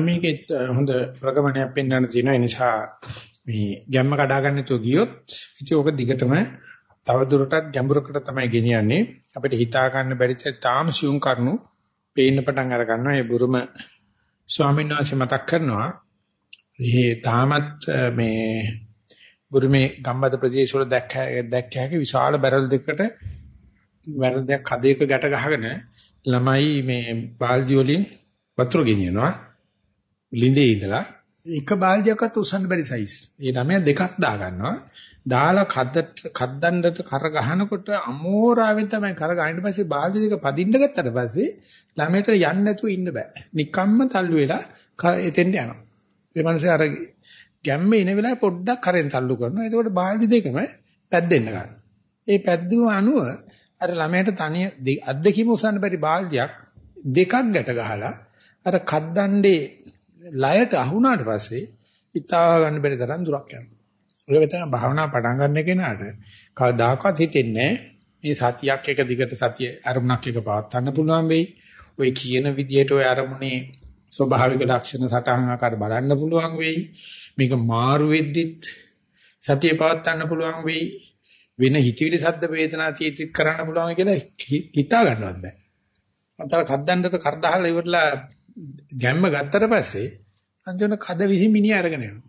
මේකෙත් හොඳ ප්‍රගමනයක් පෙන්වන්න තියෙනවා. ඒ නිසා මේ ගැම්ම කඩා ගන්න තු ගියොත් ඉතින් ඕක දිගටම තව දුරටත් ගැඹුරකට තමයි ගෙනියන්නේ. අපිට හිතා ගන්න බැරි තාම සියුම් කරුණු පේන්න පටන් අර ගන්නවා. ඒ බුරුම ස්වාමීන් වහන්සේ මතක් කරනවා. මේ තාමත් මේ බුරුමේ ගම්බද ප්‍රදේශ වල දැක්ක දැක්ක හැකි විශාල බැරල් දෙකකට බැරල් දෙක කදයක ගැට ගහගෙන ළමයි මේ බාල්දි වලින් වතුර ගෙනියනවා. ලිඳේ ඉඳලා එක බාල්දියක්වත් උස්සන්න බැරි සයිස්. ඒ ළමයා දෙකක් දා ගන්නවා. දාලා කද්දට කද්දන්නට කර ගහනකොට අමෝරාවෙන් තමයි කර ගහන්න පස්සේ බාල්දි දෙක පදින්න ගත්තට පස්සේ ළමයට යන්න නැතුව ඉන්න බෑ. නිකම්ම තල්ලු වෙලා එතෙන්ට යනවා. ඒ මනුස්සයා අර ගැම්ම එන වෙලාවේ පොඩ්ඩක් කරෙන් තල්ලු කරනවා. එතකොට බාල්දි දෙකම පැද්දෙන්න ගන්නවා. ඒ පැද්දුම අනුව අර ළමයට තනිය අද්දකීම උසන්න බැරි බාල්දියක් දෙකක් ගැට ගහලා අර කද්දණ්ඩේ ලයට අහුණාට පස්සේ හිතා ගන්න බැරි තරම් දුරක් යනවා. ඔය තමයි භාවනා පටන් ගන්න කෙනාට කවදාකවත් හිතෙන්නේ මේ සතියක් එක දිගට සතිය අරමුණක් එක පවත්වන්න පුළුවන් වෙයි. ඔය කියන විදිහට ඔය අරමුණේ ස්වභාවික ලක්ෂණ සටහන් ආකාර බලන්න පුළුවන් වෙයි. මේක මාරු වෙද්දිත් සතිය පවත්වන්න පුළුවන් වෙයි. වෙන හිතවිලි සද්ද වේදනා තීතිත් කරන්න පුළුවන් කියලා හිතා ගන්නවත් බෑ. අතර කද්දන්නට කරදහලා ඉවරලා ගැම්ම ගත්තට පස්සේ අන්තිම කද විහි මිනිහ අරගෙන යනවා.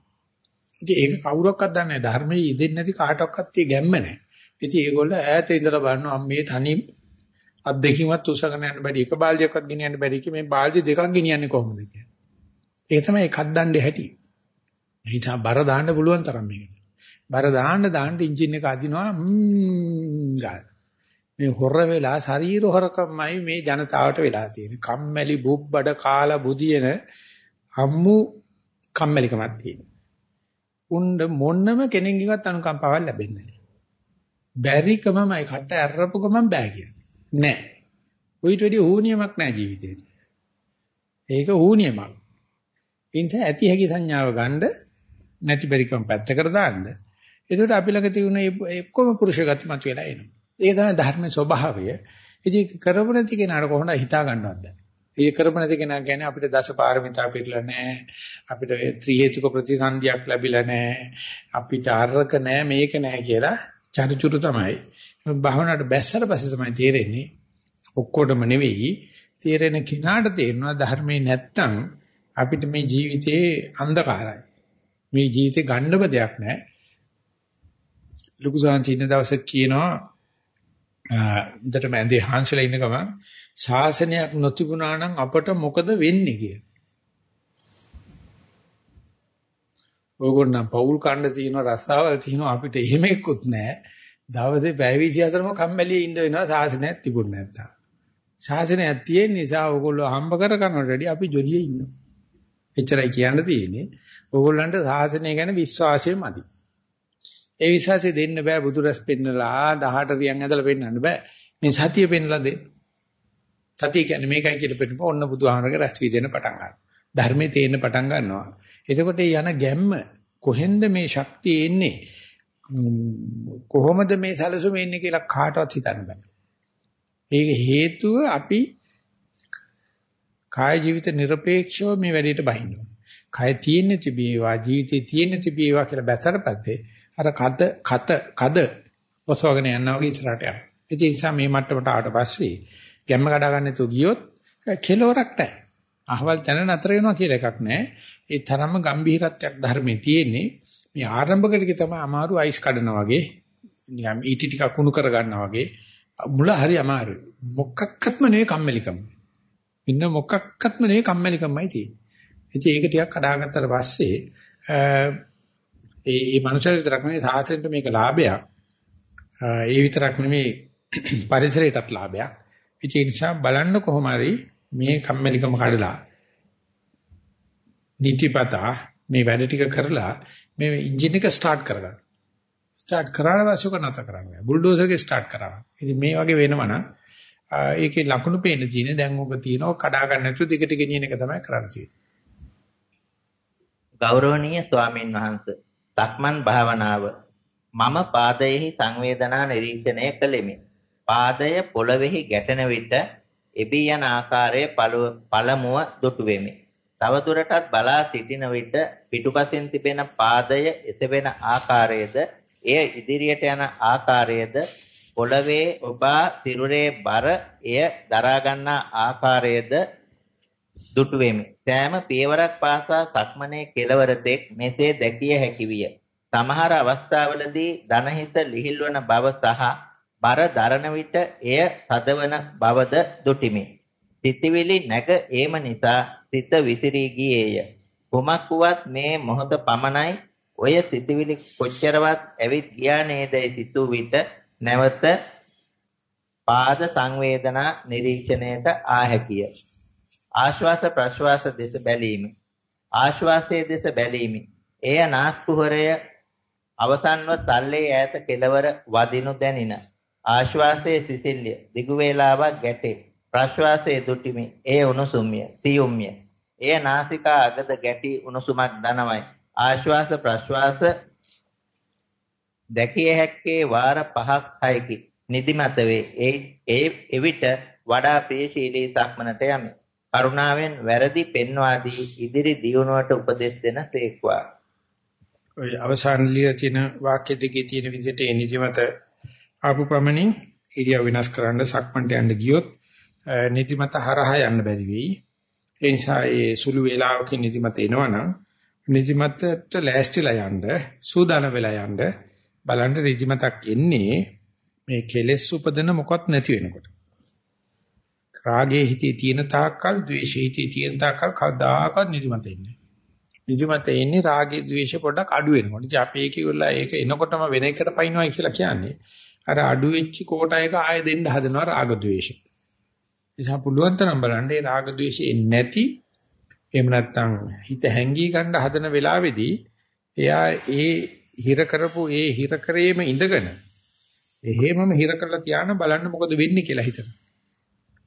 ඉතින් ඒක කවුරක්වත් දන්නේ නැහැ. ධර්මයේ යෙදෙන්නේ නැති කාටවත් ඒ ගැම්ම නැහැ. ඉතින් ඒගොල්ල ඈත ඉඳලා බලනවා මේ තනි අත් දෙකකින්වත් උසගෙන යන්න බැරි එක බාල්දියක්වත් ගෙනියන්න බැරි කි මේ බාල්දි දෙකක් ගෙනියන්නේ කොහොමද කියන්නේ. ඒක තමයි එකක් දණ්ඩේ හැටි. එහිසා බර දාන්න පුළුවන් තරම් මේකට. බර දාන්න දාන්න එන්ජින් එක අදිනවා ම්ම් ගාන. මේ හොර වෙලා ශරීර හොරකමයි මේ ජනතාවට වෙලා තියෙන්නේ. කම්මැලි බුබ්බඩ කාලා බුදියන අම්මු කම්මැලිකමක් තියෙනවා. උණ්ඩ මොන්නම කෙනෙක්ගේවත් අනුකම්පාවක් ලැබෙන්නේ නැහැ. බැරිකමමයි කට ඇරපු ගමන් බෑ කියන්නේ. නෑ. ඔයිට වැඩි ඌනියමක් නැහැ ජීවිතේ. ඒක ඌනියමක්. ඒ නිසා ඇති හැකි සංඥාව ගන්න නැති බැරිකම පැත්තකට දාන්න. එතකොට අපි ළඟ තියෙන ඔක්කොම පුරුෂ ගති මතුවලා එනවා. ඒක තමයි ධර්මයේ ස්වභාවය. ඉතින් කරපු නැති කෙනාට කොහොමද හිතා ගන්නවද? ඒ කරපු නැති කෙනා කියන්නේ අපිට දසපාරමිතා පිළිලා නැහැ. අපිට ත්‍රි හේතුක ප්‍රතිසන්දියක් ලැබිලා නැහැ. අපිට අරක නැහැ මේක නැහැ කියලා චරිචුරු තමයි. භාවනාවට බැස්සට පස්සේ තමයි තේරෙන්නේ ඔක්කොටම නෙවෙයි තේරෙන කෙනාට තේරෙනවා ධර්මේ නැත්තම් අපිට මේ ජීවිතේ අන්ධකාරයි. මේ ජීවිතේ ගන්නව දෙයක් නැහැ. ලුකු සාංචින්න දවසක් කියනවා උදට මැදේ හාන්සලා ඉන්න ගමන් ශාසනයක් නොතිබුණා නම් අපට මොකද වෙන්නේ කියලා. ඕගොල්ලන් පෞල් කණ්ඩ තියෙන රස්සාවල් තියෙන අපිට එහෙම එක්කුත් නැහැ. දවසේ පැය 24ම කම්මැලියේ ඉන්න වෙනවා ශාසනයක් තිබුණ නැත්තම්. ශාසනයක් තියෙන නිසා ඕගොල්ලෝ හම්බ කර ගන්නට වැඩිය අපි ජොලියේ ඉන්නවා. එච්චරයි කියන්න තියෙන්නේ. ඕගොල්ලන්ට ශාසනය ගැන විශ්වාසය මදි. ඒ විශ්වාසය දෙන්න බෑ බුදුරස් පෙන්නලා 18 රියන් ඇදලා පෙන්නන්න බෑ. මේ සතිය පෙන්නලා දෙන්න. සතිය කියන්නේ මේකයි කියලා පෙන්නපො ඔන්න බුදුහාමරගේ රැස් වී දෙන පටන් ගන්නවා. ධර්මයේ තේන්න පටන් ගන්නවා. එතකොට යන ගැම්ම කොහෙන්ද මේ ශක්තිය එන්නේ? කොහොමද මේ සැලසුම එන්නේ කියලා කාටවත් හිතන්න බෑ. ඒක හේතුව අපි කාය ජීවිත নিরপেক্ষව මේ වැඩේට බහින්න ඕනේ. කය තියෙන තිබේවා ජීවිතේ තියෙන තිබේවා කියලා බැතරපැත්තේ අර කත කත කද ඔසවගෙන යනවා වගේ ඉස්සරහට යනවා. ඒ නිසා මේ මට්ටමට ආවට පස්සේ ගැම්ම කඩා ගන්න තු ගියොත් කෙලවරක් නැහැ. අහවල් තැන නතර වෙනවා කියලා එකක් නැහැ. ඒ තරම්ම ගැඹීරත්වයක් ධර්මයේ තියෙන්නේ. මේ ආරම්භකටක තමයි අමාරු අයිස් කඩනවා වගේ නිකම් ඊටි ටිකක් කුණු කර ගන්නවා වගේ මුල හරි අමාරුයි. මොකක්වත්ම නෙවෙයි කම්මැලිකම. ඉන්න මොකක්වත්ම නෙවෙයි කම්මැලිකමයි තියෙන්නේ. ඉතින් ඒක ටිකක් කඩාගත්තට පස්සේ ඒ මේ මනුෂ්‍ය විතරක් නෙවෙයි සාසනෙට මේක ලාභයක්. ඒ විතරක් නෙවෙයි පරිසරයටත් ලාභයක්. ඒ නිසා බලන්න කොහොම හරි මේ කම්මැලිකම කඩලා නිතිපතා මේ වැඩ ටික කරලා මේ එන්ජින් එක ස්ටාර්ට් කරගන්න. ස්ටාර්ට් කරාට පස්සේ කොහොමද කරන්නේ? බුල්ඩෝසර් එක ස්ටාර්ට් කරා. ඉතින් මේ වගේ වෙනවා නම් ඒකේ ලකුණු පේන තියෙන දැන් ඔබ තියෙනවා කඩා ගන්න නැතුව දිගට ගෙනියන එක තමයි කරන්න තියෙන්නේ. ගෞරවනීය ස්වාමින් වහන්සේ සක්මන් භාවනාව මම පාදයෙහි සංවේදනා නිරීක්ෂණය කළෙමි. පාදය පොළවේහි ගැටෙන විට එබී යන ආකාරය පළමුව දුටු වෙමි. තවදුරටත් බලා සිටින විට පිටුපසින් තිබෙන පාදය එසවෙන ආකාරයේද එය ඉදිරියට යන ආකාරයේද පොළවේ ඔබා සිරුරේ බර එය දරා ගන්නා ආකාරයේද දුටු වෙමි. සෑම පියවරක් පාසා සක්මනේ කෙලවර තෙක් මෙසේ දැකිය හැකි විය. සමහර අවස්ථාවලදී දනහිත ලිහිල්වන බව සහ බර දරන විට එය තදවන බවද දුටිමි. සිතවිලි නැග ඒම නිසා සිත විසිරී ගියේය. කුමක් වුවත් මේ මොහොත පමණයි ඔය සිතවිලි කොච්චරවත් ඇවිත් ගියා නේදයි සිතූ විට නැවත පාද සංවේදනා නිරීක්ෂණයට ආ හැකිය. ආශ්වාස ප්‍රශ්වාස දෙස බැලීම. ආශ්වාසයේ දෙස බැලීම. එය නාස්කුහරය අවසන්ව තල්ලේ ඈත කෙළවර වදිනු දැනින. ආශ්වාසයේ සිසිල්ය දිගු වේලාවක් ගැටේ. ප්‍රශ්වාසයේ දුටිමි. එය උණුසුම්ය, සියුම්ය. එය නාසිකා අගද ගැටි උණුසුමක් දනවයි. ආශ්වාස ප්‍රශ්වාස දැකිය හැක්කේ වාර 5ක් 6කි. නිදිමත වේ. ඒ එවිට වඩා ප්‍රියශීලී සක්මනට යමි. කරුණාවෙන් වැරදි පෙන්වා දී ඉදිරි දියුණුවට උපදෙස් දෙන සේක්වා. ඔය අවසාන ලියලා තියෙන වාක්‍ය දෙකේ තියෙන විදිහට ඒ නිදිමත ආපු පමණින් ඉරියව් වෙනස් කරන්න සක්මන්ට යන්න ගියොත් නිදිමත හරහා යන්න බැරි වෙයි. ඒ නිසා ඒ සුළු වේලාවකින් නිදිමත එනවනම් නිදිමතට ලෑස්තිලා යන්න සූදානම් වෙලා යන්න බලන්න නිදිමතක් එන්නේ මේ කෙලෙස් උපදින මොකක් නැති වෙනකොට. රාගයේ හිතේ තියෙන තාක්කල්, ද්වේෂයේ හිතේ තියෙන තාක්කල් කවදාකවත් නිදිමත එන්නේ. නිදිමත එන්නේ රාගයේ ද්වේෂය පොඩ්ඩක් අඩු වෙනකොට. ඉතින් අපි ඒක ඉවරලා ඒක එනකොටම වෙන එකට පයින්නවයි කියලා කියන්නේ. අර අඩු වෙච්ච කෝටයක ආයෙ දෙන්න හදනවා රාග ද්වේෂය. නිසා පුළුවන් තරම් බලන්න ඒ රාග ද්වේෂය නැති එහෙම නැත්නම් හිත හැංගී ගන්න හදන වෙලාවේදී එයා ඒ හිර කරපු ඒ හිර කරේම ඉඳගෙන එහෙමම හිර කරලා තියාන බලන්න මොකද වෙන්නේ කියලා හිතනවා.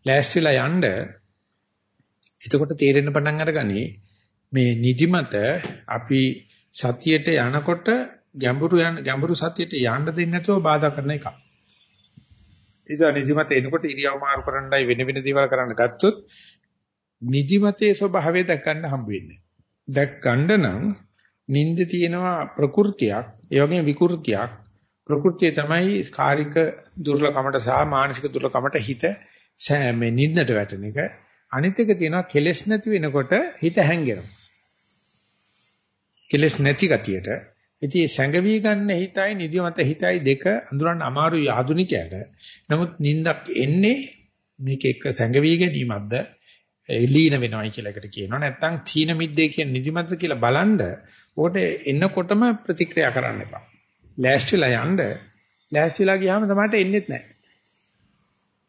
ලෑස්තිලා යන්න එතකොට තේරෙන්න පටන් අරගනි මේ නිදිමත අපි සතියට යනකොට ගැඹුරු යන ගැඹුරු සතියට යන්න දෙන්නේ නැතුව බාධා කරන එකක්. ඉතින් නිදිමත එනකොට ඉරියව් මාරු කරන්නයි වෙන වෙන දේවල් කරන්න ගත්තොත් නිදිමතේ ස්වභාවය දැක ගන්න හම්බ වෙන්නේ. දැක් ගන්න නම් නිින්ද තියෙනවා ප්‍රകൃතියක්, ඒ වගේම විකෘතියක්. ප්‍රകൃතිය තමයි කායික දුර්ලභකමට සහ මානසික දුර්ලභකමට හිත මේ නිින්දට වැටෙන එක. අනිත් එක තියෙනවා කෙලෙස් නැති වෙනකොට හිත හැංගෙනවා. කෙලෙස් නැති ගතියට ඉතින් සැඟවි ගන්න හිතයි නිදිමත හිතයි දෙක අඳුරන්න අමාරුයි ආධුනිකයට. නමුත් නිින්දක් එන්නේ මේක එක සැඟවි ගැනීමක්ද එලීන වෙනවයි කියලා එකට කියනවා. නැත්නම් තීන මිද්දේ කියන නිදිමත කියලා බලනද ඕකට එන්නකොටම ප්‍රතික්‍රියා කරන්න එපා. ලෑස්තිලා යන්න ලෑස්තිලා ගියාම තමයි එන්නේත් නැහැ.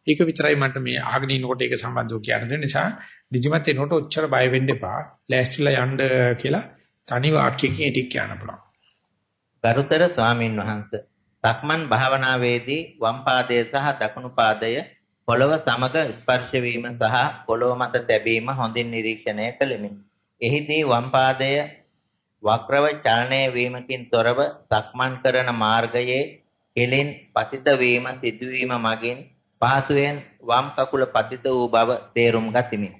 ඒක විතරයි මට මේ අහගෙන ඉන්නකොට ඒක සම්බන්ධව කියන්න නිසා නිදිමත එනකොට ඔච්චර බය වෙන්න එපා. ලෑස්තිලා යන්න කියලා තනි වාක්‍යයකින් ටික කියන්න පුළුවන්. ගරුතර ස්වාමින් වහන්සේ සක්මන් භාවනාවේදී වම් පාදය සහ දකුණු පාදය පොළව සමග ස්පර්ශ වීම සහ පොළව මත තැබීම හොඳින් නිරීක්ෂණය කළෙමි. එහිදී වම් පාදය වක්‍රව චලනය වීමකින් තොරව සක්මන් කරන මාර්ගයේ කෙලින් පතිත වීම සිදුවීම මගින් පහසුවෙන් වම් කකුල පතිත වූ බව තේරුම් ගතිමි.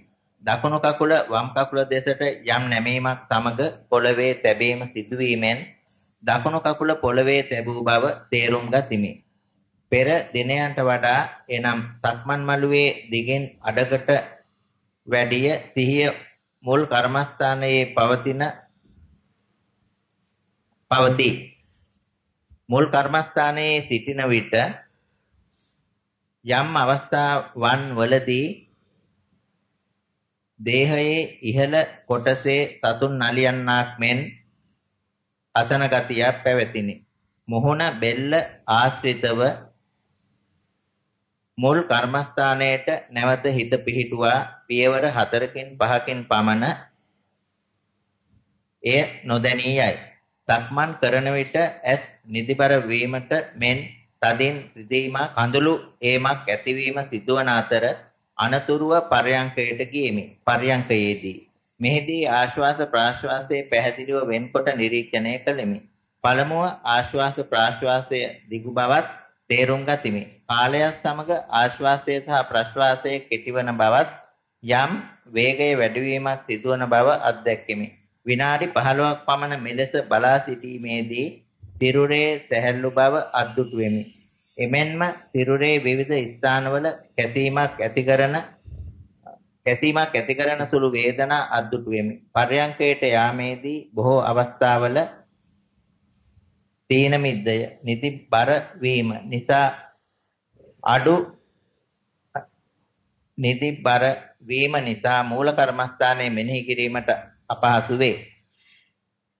දකුණු කකුල වම් කකුල දෙසට යම් නැමීමක් සමග පොළවේ තැබීම සිදුවීමෙන් දකුණු කකුල පොළවේ තැබූ බව තේරුම් ගතිමි. පෙර දිනයන්ට වඩා එනම් සක්මන් මළුවේ දිගෙන් අඩකට වැඩිය සිහිය මුල් කර්මස්ථානයේ පවතින පවතී. මුල් කර්මස්ථානයේ සිටින විට යම් අවස්ථාවන් වලදී දේහයේ ඉහළ කොටසේ සතුන් නලියන්නාක් මෙන් අතන ගතියක් පැවතිනි. මුහුණ බෙල්ල ආශ්‍රිතව මුල් කර්මස්ථානයේට නැවත හිත පිහිටුවා පියවර 4කින් 5කින් පමණ එය නොදැනී යයි. සක්මන් කරන විට ඇස් නිදිබර වීමට මෙන් තදින් රිදීම කඳුළු ඒමක් ඇතිවීම සිදුවන අතර අනතුරුව පර්යංකයට ගියෙමි. පර්යංකයේදී මෙහිදී ආශ්වාස ප්‍රාශ්වාසයේ පැහැදිලිව වෙන්කොට නිරීක්ෂණය කළෙමි. පළමුව ආශ්වාස ප්‍රාශ්වාසය දිගු බවත් තේරුම් ගතිමි. කාලයත් සමග ආශ්වාසය සහ ප්‍රශ්වාසය කෙටිවන බවත් යම් වේගයේ වැඩිවීමක් සිදුවන බව අත්දැක්කෙමි. විනාඩි 15ක් පමණ මෙලෙස බලා සිටීමේදී තිරුරේ සැහැල්ලු බව අද්දුටු වෙමි. එමෙන්ම තිරුරේ විවිධ ස්ථානවල කැසීමක් ඇති කරන කැසීමක් ඇති කරන සුළු වේදනා අද්දුටු වෙමි. පර්යංකයට යාමේදී බොහෝ අවස්ථාවල තීන මිද්දය නිදි බර වීම නිසා අඩු නිදි බර වීම නිසා මූල කර්මස්ථානයේ මෙනෙහි කිරීමට අපහසු වේ.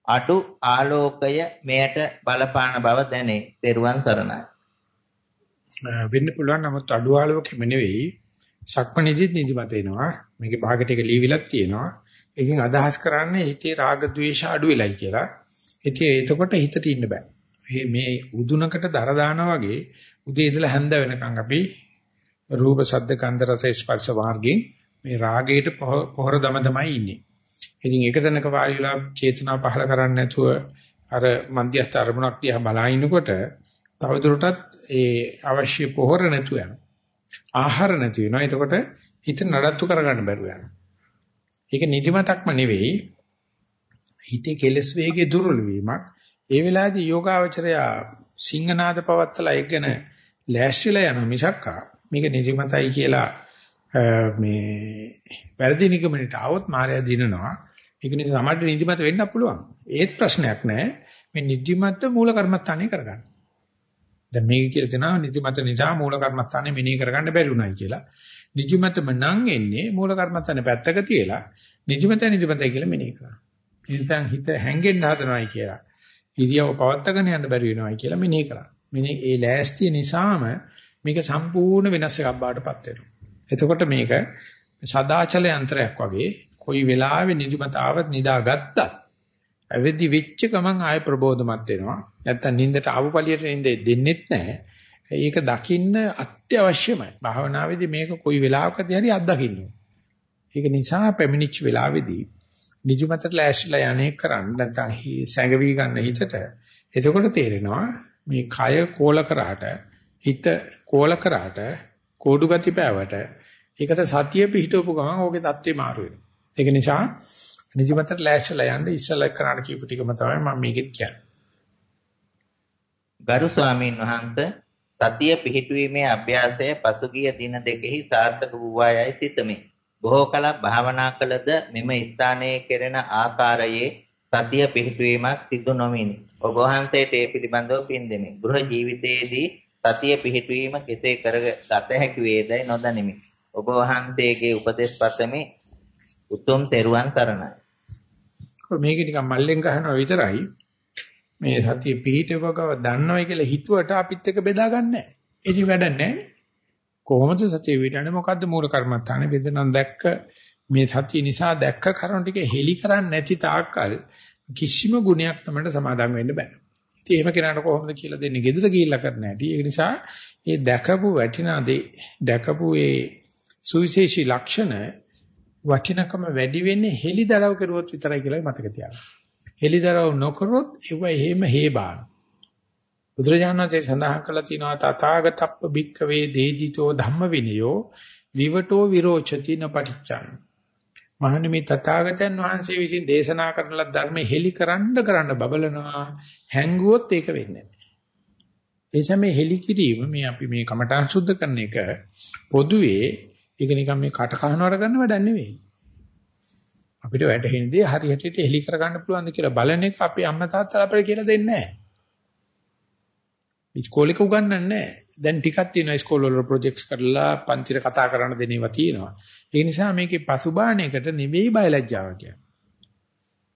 අඩු ආලෝකය මෙයට බලපාන බව දැනේ. ත්වන් සරණයි. වෙන්න පුළුවන් නමුත් අඩු ආලෝකෙම නෙවෙයි සක්මණේදිත් නිදිමත එනවා. මේකේ භාගට එක ලීවිලක් තියෙනවා. ඒකෙන් අදහස් කරන්නේ හිතේ රාග ద్వේෂ අඩු වෙලයි කියලා. ඉතින් එතකොට හිතට ඉන්න බෑ. මේ උදුනකට දර දානා වගේ උදේ ඉඳලා හැන්ද වෙනකන් අපි රූප ශබ්ද ගන්ධ රස ස්පර්ශ මාර්ගයෙන් මේ රාගයට පොහොර දම තමයි ඉන්නේ. ඉතින් එක තැනක වාරිලා චේතනා පහල කරන්නේ නැතුව අර මන්දියස්ත අරමුණක් දිහා බලනකොට තවදුරටත් ඒ අවශ්‍ය පොහොර නැතු යනවා. ආහාර නැති වෙනවා. එතකොට හිත නඩත්තු කරගන්න බැරුව යනවා. ඒක නිදිමතක්ම නෙවෙයි. හිතේ කෙලස් වේගයේ දුර්වල වීමක්. ඒ වෙලාවේදී යෝගාවචරය සිංහනාද පවත්තලා ඒක ගැන ලෑස්තිලා යන මිසක්කා මේක නිදිමතයි කියලා මේ වැරදි නිගමනට આવොත් මායя දිනනවා. ඒක නිසා සමහර නිදිමත වෙන්නත් පුළුවන්. ඒත් ප්‍රශ්නයක් නැහැ. මේ නිදිමත මූල කර්මත්තානේ කරගන්න. දැන් මේක කියලා දෙනවා නිදිමත නිසා මූල කර්මස්ථානේ මෙනෙහි කරගන්න බැරි උනායි කියලා. නිදිමතම නම් එන්නේ මූල කර්මස්ථානේ පැත්තක තියලා නිදිමත නිදිමතයි කියලා මෙනෙහි කරනවා. ඉතින් හිත හැංගෙන්න හදනවායි කියලා. ඉරියව පවත්තගෙන යන්න බැරි වෙනවායි කියලා මෙනෙහි කරා. මෙනෙහි ඒ ලෑස්තිය නිසාම මේක සම්පූර්ණ වෙනස් එකක් බාටපත් වෙනවා. එතකොට මේක සදාචල යන්ත්‍රයක් වගේ කොයි වෙලාවෙ නිදිමත ආවත් නිදාගත්තත් අවදි වෙච්ච ගමන් ආය ප්‍රබෝධමත් වෙනවා. නැත්තම් නින්දට ආපු පළියට නින්ද දෙන්නෙත් නැහැ. ඒක දකින්න අත්‍යවශ්‍යමයි. භාවනාවේදී මේක කොයි වෙලාවකදී හරි අත්දකින්න ඒක නිසා පැමිණිච්ච වෙලාවේදී නිදිමතට ලෑස්තිලා යන්නේ කරන්න නැත්නම් සැඟවි ගන්න හිතට එතකොට තේරෙනවා මේ කය කෝල කරාට හිත කෝල කරාට කෝඩු ගති පෑවට ඒකට සතිය පිහිටවපු ගමන් ඕකේ தත්ත්වේ මාරු වෙනවා. ඒක නිසා නිදිමතට ලෑස්තිලා යන්න ඉස්සලා කරාට කියපු ටිකම තමයි මම මේකෙත් කියන්නේ. ගරු ස්වාමීන් වහන්සේ සතිය පිහිටුවීමේ අභ්‍යාසය පසුගිය දින දෙකෙහි සාර්ථක වූවායයි සිතමි. බොහෝ කලක් භාවනා කළද මෙම ස්ථානයේ කෙරෙන ආකාරයේ සතිය පිහිටුවීමක් සිදු නොමිනි. ඔබ වහන්සේට ඒ පිළිබඳව පින් දෙමි. ගෘහ ජීවිතයේදී සතිය පිහිටුවීම කෙසේ කරගත හැකි වේදයි නොදනිමි. ඔබ වහන්සේගේ උපදෙස් පතමි. උතුම් තෙරුවන් සරණයි. මේක නිකන් මල්ලෙන් ගහනවා විතරයි. මේ සතිය පිහිටවකව දන්නවයි කියලා හිතුවට අපිත් එක බෙදා ගන්නෑ. ඒක වැඩක් නෑ. කොහොමද සතිය විඩන්නේ මොකද්ද මූල කර්මත්තානේ වේදනන් දැක්ක මේ සතිය නිසා දැක්ක කරුණු ටික හෙලි කරන්නේ නැති තාක්කල් කිසිම ගුණයක් තමයි සමාදම් වෙන්න බෑ. ඉතින් එහෙම කෙනාට කොහොමද කියලා දෙන්නේ? gedara ගිහිල්ලා කරන්න ඇති. ඒ නිසා මේ දැකපු වටිනා දේ දැකපු ඒ සුවිශේෂී ලක්ෂණ වටිනකම වැඩි වෙන්නේ හෙලිදරව් කරුවොත් විතරයි කියලා මතක තියාගන්න. හෙලිදරව් නොකරොත් ඒව එහෙම හේබාන. බුදුරජාණන්සේ සඳහන් කළා තියෙනවා තථාගතප්ප භික්කවේ දේජිතෝ ධම්ම විනයෝ විවටෝ විරෝචති නපටිච්චං. මහණෙනි මේ තථාගතයන් වහන්සේ විසින් දේශනා කරන ලද ධර්මයේ හෙලි කරන්න කරන්න බබලනවා හැංගුවොත් ඒක වෙන්නේ නැහැ. ඒ සමේ හෙලි කිරීම මේ අපි මේ කමඨාන් සුද්ධ කරන එක පොදුවේ ඒක නිකන් මේ කට කහනවට කරන වැඩක් නෙවෙයි. අපිට වැටහෙන දේ හරියට හෙලි කර ගන්න පුළුවන්ද කියලා බලන එක අපි අම්මා තාත්තලා අපිට කියලා දෙන්නේ නැහැ. ඉස්කෝලේක උගන්වන්නේ නැහැ. දැන් ටිකක් තියෙනවා ඉස්කෝල වල ප්‍රොජෙක්ට්ස් කරලා පන්තිර කතා කරන්න දෙන ඒවා තියෙනවා. ඒ නිසා මේකේ පසුබාහනයකට නෙවෙයි බයලජ්ජාව කියන්නේ.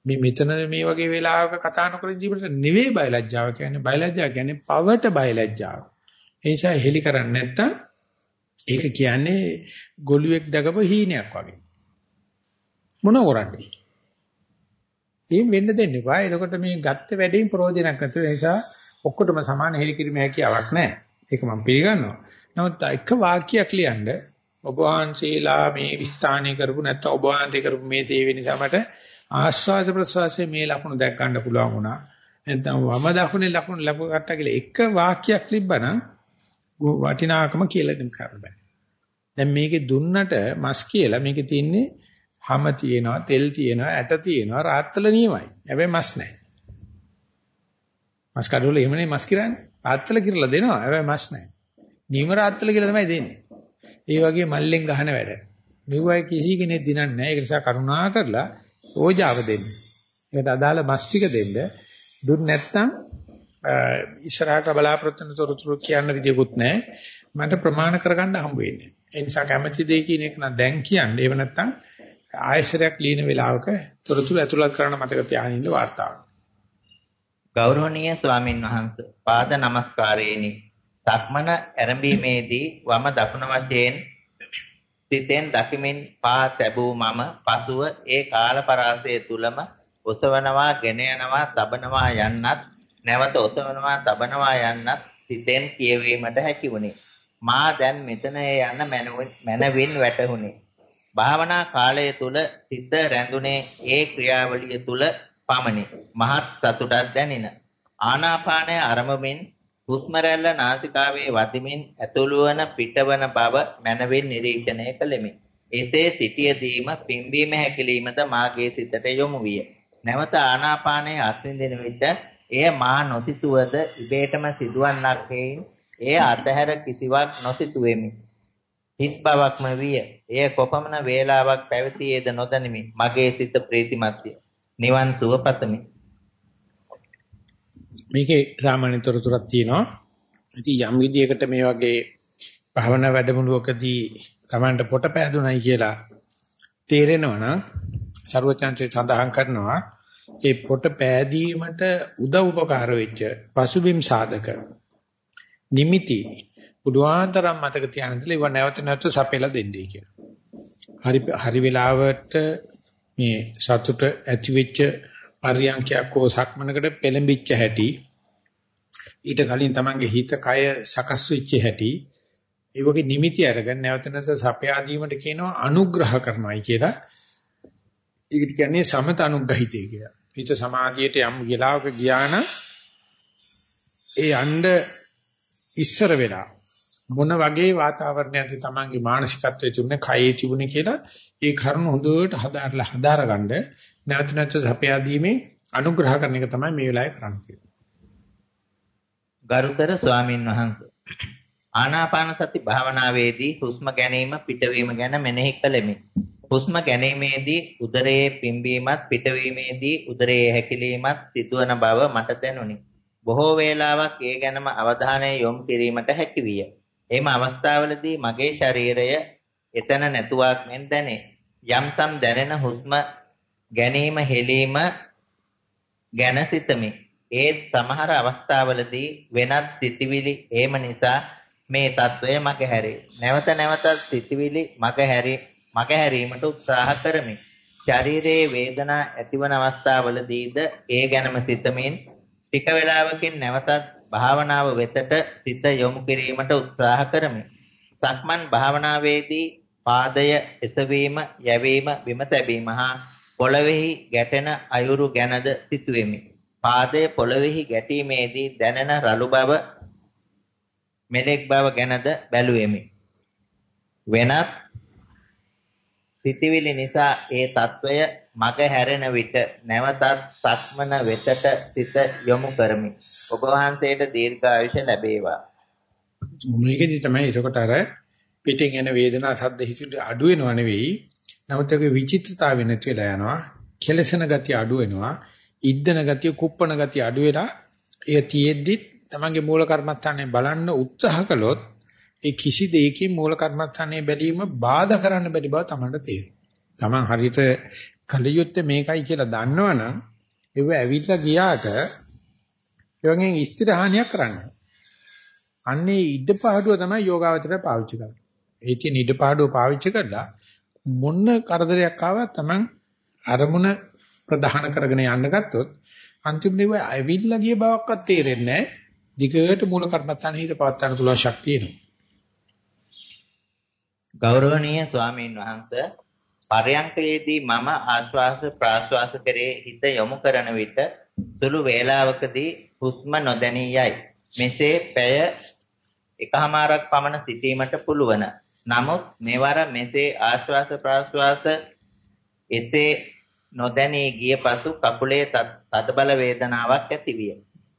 මේ මෙතන මේ වගේ වෙලාවක කතා නොකර ජීවිතට නෙවෙයි බයලජ්ජාව කියන්නේ. බයලජ්ජාව කියන්නේ පවට බයලජ්ජාව. ඒ නිසා හෙලි කරන්නේ නැත්තම් ඒක කියන්නේ ගොළුෙක් දකපු හීනයක් වගේ. මොන කරන්නේ? එහෙම වෙන්න දෙන්න එපා. එතකොට මේ ගත්ත වැඩේින් ප්‍රයෝජනක් නැතුව ඒ නිසා ඔක්කොටම සමාන හෙලිකිරීමේ හැකියාවක් නැහැ. ඒක මම පිළිගන්නවා. නමුත් එක වාක්‍යයක් ලියන්න ඔබ වහන්සේලා මේ විස්ථානය කරපු නැත්නම් ඔබ වහන්සේ කරපු මේ සේවය නිසා මට ආස්වාද ප්‍රසවාසයේ මේ ලකුණු දැක් ගන්න පුළුවන් වුණා. නැත්නම් වම දකුණේ ලකුණු ලැබුවා කියලා එක වාක්‍යයක් ලිබ්බනම් වටිනාකම කියලා දෙන්න කරන්න බෑ. දැන් මේකේ දුන්නට මස් කියලා මේකේ තියෙන්නේ හැම තියෙනවා, තෙල් තියෙනවා, ඇට තියෙනවා, රාත්තල නියමයි. හැබැයි මස් නැහැ. මස් කඩවල එහෙමනේ මස් කිරන්නේ. රාත්තල කිරලා දෙනවා. හැබැයි මස් නැහැ. නියම රාත්තල කියලා තමයි දෙන්නේ. ඒ වගේ මල්ලෙන් ගහන වැඩ. මෙව්වයි කිසි කෙනෙක් දිනන්නේ නැහැ. ඒක නිසා කරුණා කරලා ඕජාව දෙන්න. ඒකට අදාළ මස් ටික දෙන්න. දුන්න නැත්නම් ඉස්සරහට බලාපොරොත්තු වෙන තොරතුරු කියන්න විදියකුත් නැහැ. මට ප්‍රමාණ කරගන්න හම්බ වෙන්නේ. ඒ නිසා කැමැති දෙය කියන එක නම් දැන් කියන්නේ. ඒව නැත්නම් ආයශරයක් লীන වේලාවක තොරතුරු ඇතුළත් කරන්න මතක තියාගෙන ඉන්න වාර්තාවක්. ගෞරවනීය ස්වාමින් වහන්සේ පාද නමස්කාරයේනි සක්මන ඇරඹීමේදී වම දකුණ වශයෙන් සිතෙන් දකිමින් පා තැබූ මම පසුව ඒ කාල පරාසය තුලම ඔසවනවා ගෙන යනවා තබනවා යන්නත් නැවත ඔසවනවා තබනවා යන්නත් සිතෙන් කියවීමට හැකි වුණේ මා දැන් මෙතන යන මනවින් වැටහුණේ භාවනා කාලය තුල සිත රැඳුනේ ඒ ක්‍රියාවලිය තුල පමණි. මහත් සතුටක් දැනින. ආනාපානය අරමුමින් හුස්ම රැල්ල නාසිකාවේ වදිමින් ඇතුළු වන පිටවන බව මනවින් නිරීක්ෂණය කළෙමි. එසේ සිටියදීම පිම්බීම හැකිලීමද මාගේ සිතට යොමු විය. නැවත ආනාපානයේ අස්විඳින විට එය මා නොසිතුවද ඉබේටම සිදුවන්නක් හේයින් එය අතහැර කිසිවක් නොසිතුවෙමි. හිස් බවක්ම විය. එය කොපමණ වේලාවක් පැවතියේද නොදනිමි. මගේ සිත ප්‍රීතිමත්ය. නිවන් සුව පතමි. මේකේ සාමාන්‍ය තොරතුරක් තියෙනවා. ඉතින් යම් විදියකට මේ වගේ භාවනා වැඩමුළුවකදී Tamanට පොට පෑදුණයි කියලා තේරෙනවා නම් ਸਰවචන්සේ සඳහන් කරනවා ඒ පොට පෑදීමට උදව් උපකාර වෙච්ච පසුබිම් සාධක නිමිති උඩුවාන්තරම් මතක තියාගෙන ඉඳලා ඒව නැවත නැවත සපෙලා දෙන්නේ කියලා. හරි හරි වෙලාවට මේ සතුට ඇති වෙච්ච පරියන්කයක් හෝ සක්මනකට පෙළඹිච්ච හැටි ඊට කලින් තමන්ගේ හිත කය සකස් වෙච්ච හැටි ඒ වගේ නිමිති අරගෙන නැවත නැවත සපයා දීමට කියනවා අනුග්‍රහ කරනවායි කියලා. ඒකට කියන්නේ සමත අනුග්‍රහිතය කියලා. හිත සමාධියට යම් ගිලාවක ගියාන ඒ යන්න ඉස්සර වෙලා මොන වගේ වාතාවරණයක්ද තමන්ගේ මානසිකත්වයේ තිබුණේ කයේ තිබුණේ කියලා ඒ කරුණ හොඳට හදාarලා හදාරගන්න නැවත නැවත සපයා දීමේ අනුග්‍රහ කරන එක තමයි මේ වෙලාවේ කරන්නේ. ගරුතර ස්වාමින් වහන්සේ ආනාපාන සති භාවනාවේදී හුස්ම ගැනීම පිටවීම ගැන මෙනෙහි කළෙමි. හුස්ම ගැනීමේදී උදරයේ පිම්බීමත් පිටවීමේදී උදරයේ හැකිලීමත් සිදුවන බව මට දැනුනි. බොහෝ වේලාවක් ඒ ගැනම අවධානය යොමු කිරීමට හැකි විය. එම අවස්ථාවලදී මගේ ශරීරය එතන නැතුවක් මෙන් දැනේ. යම්තම් දැනෙන හුස්ම ගැනීම හෙලීම ගැන සිතමි. ඒත් සමහර අවස්ථාවලදී වෙනත් සිතිවිලි ඒම නිසා මේ తත්වය මග හැරේ. නැවත නැවතත් සිතිවිලි මග හැරේ මග හැරීමට උත්සාහ කරමි. ශරීරයේ වේදනා ඇතිවන අවස්ථාවලදීද ඒ ගැනම සිතමින් ටික වේලාවකින් නැවතත් භාවනාව වෙතට සිත යොමු කිරීමට උත්සාහ කරමි. සක්මන් භාවනාවේදී පාදය එසවීම, යැවීම, බිම තැබීම හා පොළවේහි ගැටෙන අයුරු ගැනද සිතුවෙමි. පාදයේ පොළවේහි ගැටීමේදී දැනෙන රළු බව, මෙලෙක් බව ගැනද බැලුවෙමි. වෙනත් සිතවිලි නිසා ඒ తত্ত্বය මග හැරෙන විට නැවතත් සක්මන වෙතට සිත යොමු කරමි. ඔබ වහන්සේට දීර්ඝායුෂ ලැබේවා. මේකෙදි තමයි ඒකට අර පිටින් එන වේදනා සද්ද හිතුට අඩු වෙනව නෙවෙයි. නමුත් ඒකේ විචිත්‍රතාවය නැති වෙලා යනවා. කෙලසන ගතිය අඩු වෙනවා. ඉද්දන ගතිය, කුප්පන ගතිය අඩු වෙලා ඒ තියෙද්දි තමන්ගේ මූල කර්මත්තානේ බලන්න උත්සාහ කළොත් ඒ කිසි දෙයකින් මූල කර්මත්තානේ බැලීම බාධා කරන්න බැරි බව තමන්ට තේරෙනවා. තමන් හරියට කලියුත්තේ මේකයි කියලා දන්නවනම් ඒව ඇවිල්ලා ගියාට එවගෙන් ස්ථිරහානියක් කරන්නේ. අන්නේ ඉඩපාඩුව තමයි යෝගාවචරය පාවිච්චි කරන්නේ. ඒ තියෙන ඉඩපාඩුව පාවිච්චි කරලා මොන කරදරයක් ආවත් Taman අරමුණ ප්‍රධාන කරගෙන යන්න ගත්තොත් අන්තිමට ඒව ඇවිල්ලා ගිය බවක්වත් තේරෙන්නේ නැහැ. දිගට මූල කර්මත්තාන හිත පවත් ගන්න පුළුවන් ශක්තිය එනවා. ගෞරවනීය ස්වාමීන් වහන්සේ පරයන්කයේදී මම ආශ්වාස ප්‍රාශ්වාස කරේ හිත යොමු කරන විට සුළු වේලාවකදී හුස්ම නොදැනී යයි. මෙසේ පැය එකහමාරක් පමණ සිටීමට පුළුවන්. නමුත් මෙවර මෙසේ ආශ්වාස ප්‍රාශ්වාස එසේ නොදැනී ගිය පසු කකුලේ තදබල වේදනාවක් ඇතිවිය.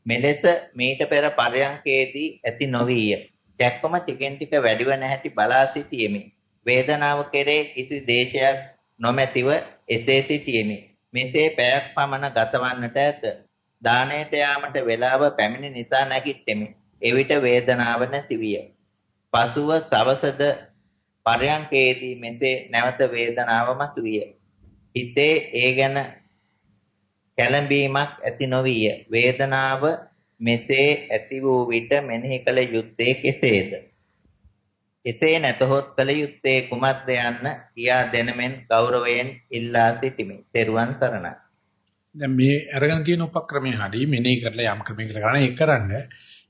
මෙලෙස මීට පෙර පරයන්කේදී ඇති නොවිය. දැක්කම ටිකෙන් ටික වැඩිව නැහැටි බලා සිටියෙමි. වේදනාව කෙරේ කිසි දේශයක් නොමැතිව එසේ සිටියෙමි. මෙසේ පැයක් පමණ ගතවන්නට ඇත. දාණයට යාමට වේලාව පැමිණි නිසා නැගිට්ටෙමි. එවිට වේදනාව නැතිවිය. පසුව සවසද පරයන්කේදී මෙසේ නැවත වේදනාව මතුවිය. හිතේ ඒ ගැන කැළඹීමක් ඇති නොවිය. වේදනාව මෙසේ ඇති වූ විට මෙනෙහි කළ යුත්තේ කෙසේද? එසේ නැතහොත් කළ යුත්තේ කුමක්ද යන්න කියා දෙනමෙන් ගෞරවයෙන් ඉල්ලා සිටිමි. ත්වන් සරණයි. දැන් මේ අරගෙන තියෙන උපක්‍රමයේ හරි මෙනෙහි කරලා යම් ක්‍රමයකට ගන්න ඒක කරන්න.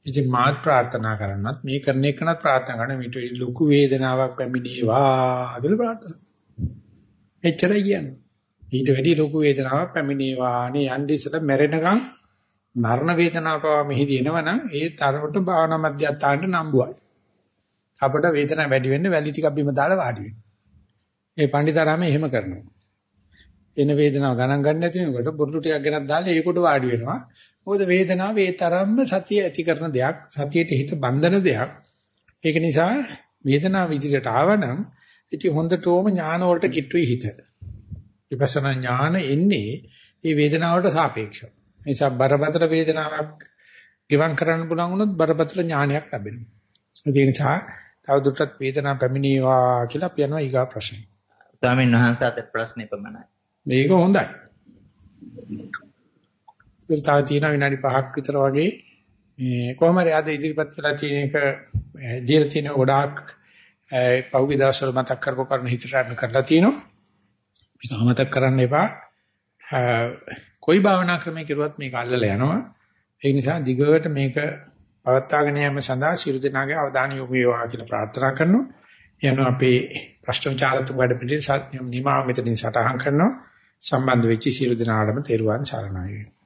ඉතින් මාත් ප්‍රාර්ථනා කරන්නත් මේ කරන එකනත් ප්‍රාර්ථනා කරන මිට ලොකු වේදනාවක් පැමිණේවා කියලා ප්‍රාර්ථනා. එච්චරයි කියන්නේ. ඊට වැඩි ලොකු වේදනාවක් පැමිණේවා නේ යන්නේ ඉතල මැරෙනකම් මරණ වේදනාව පවා මෙහිදී එනවනම් ඒ තරමට භාවනා මධ්‍යස්ථානට නම්බුවයි. අපිට වේදනාව වැඩි වෙන්න වැලි ටිකක් බිම දාලා වාඩි වෙන්න. ඒ පණ්ඩිතාරාමේ එහෙම කරනවා. එන වේදනාව ගණන් ගන්න නැති වෙනකොට බොරුළු ටිකක් ගෙනත් දාලා ඒකට වාඩි වෙනවා. මොකද වේදනාව ඒ තරම්ම සතිය ඇති කරන දෙයක්, සතියට හිත බඳින දෙයක්. ඒක නිසා වේදනාව විදිහට ආවනම් ඉතින් හොඳටම ඥාන වලට කිට්ටුයි හිත. විපස්සනා ඥාන එන්නේ මේ වේදනාවට සාපේක්ෂව. ඒ නිසා බරපතල වේදනාවක් ගිවන් කරන්න පුළුවන් වුණොත් බරපතල ඥානයක් ලැබෙනවා. ඒ නිසා තවදුරටත් වේදනාව පැමිණේවා කියලා අපි යනවා ඊගා ප්‍රශ්නේ. ස්වාමීන් වහන්සේ අද ප්‍රශ්නේ පමණයි. මේක හොඳයි. ඉතින් තව තියෙන විනාඩි 5ක් විතර වගේ මේ කොහොම හරි අද ඉදිරිපත් කළා තියෙන එක දීලා තියෙන ගොඩාක් පහුගිය දවස්වල මතක් කරපු කරන හිතට අරන් කරලා තියෙනවා. මේක අමතක කරන්න එපා. කොයි භාවනා ක්‍රමයක කරුවත් මේක අල්ලලා යනවා. ඒ නිසා දිගට මේක පවත්වාගෙන යාම සඳහා සියලු දෙනාගේ අවධානය යොමු වේවා කියලා ප්‍රාර්ථනා කරනවා. යන අපේ ප්‍රශ්න විචාරතු වැඩ පිළිවෙල නිමාව මෙතනින් සටහන් කරනවා. සම්බන්ධ වෙච්ච සියලු දෙනාටම තෙරුවන් සරණයි.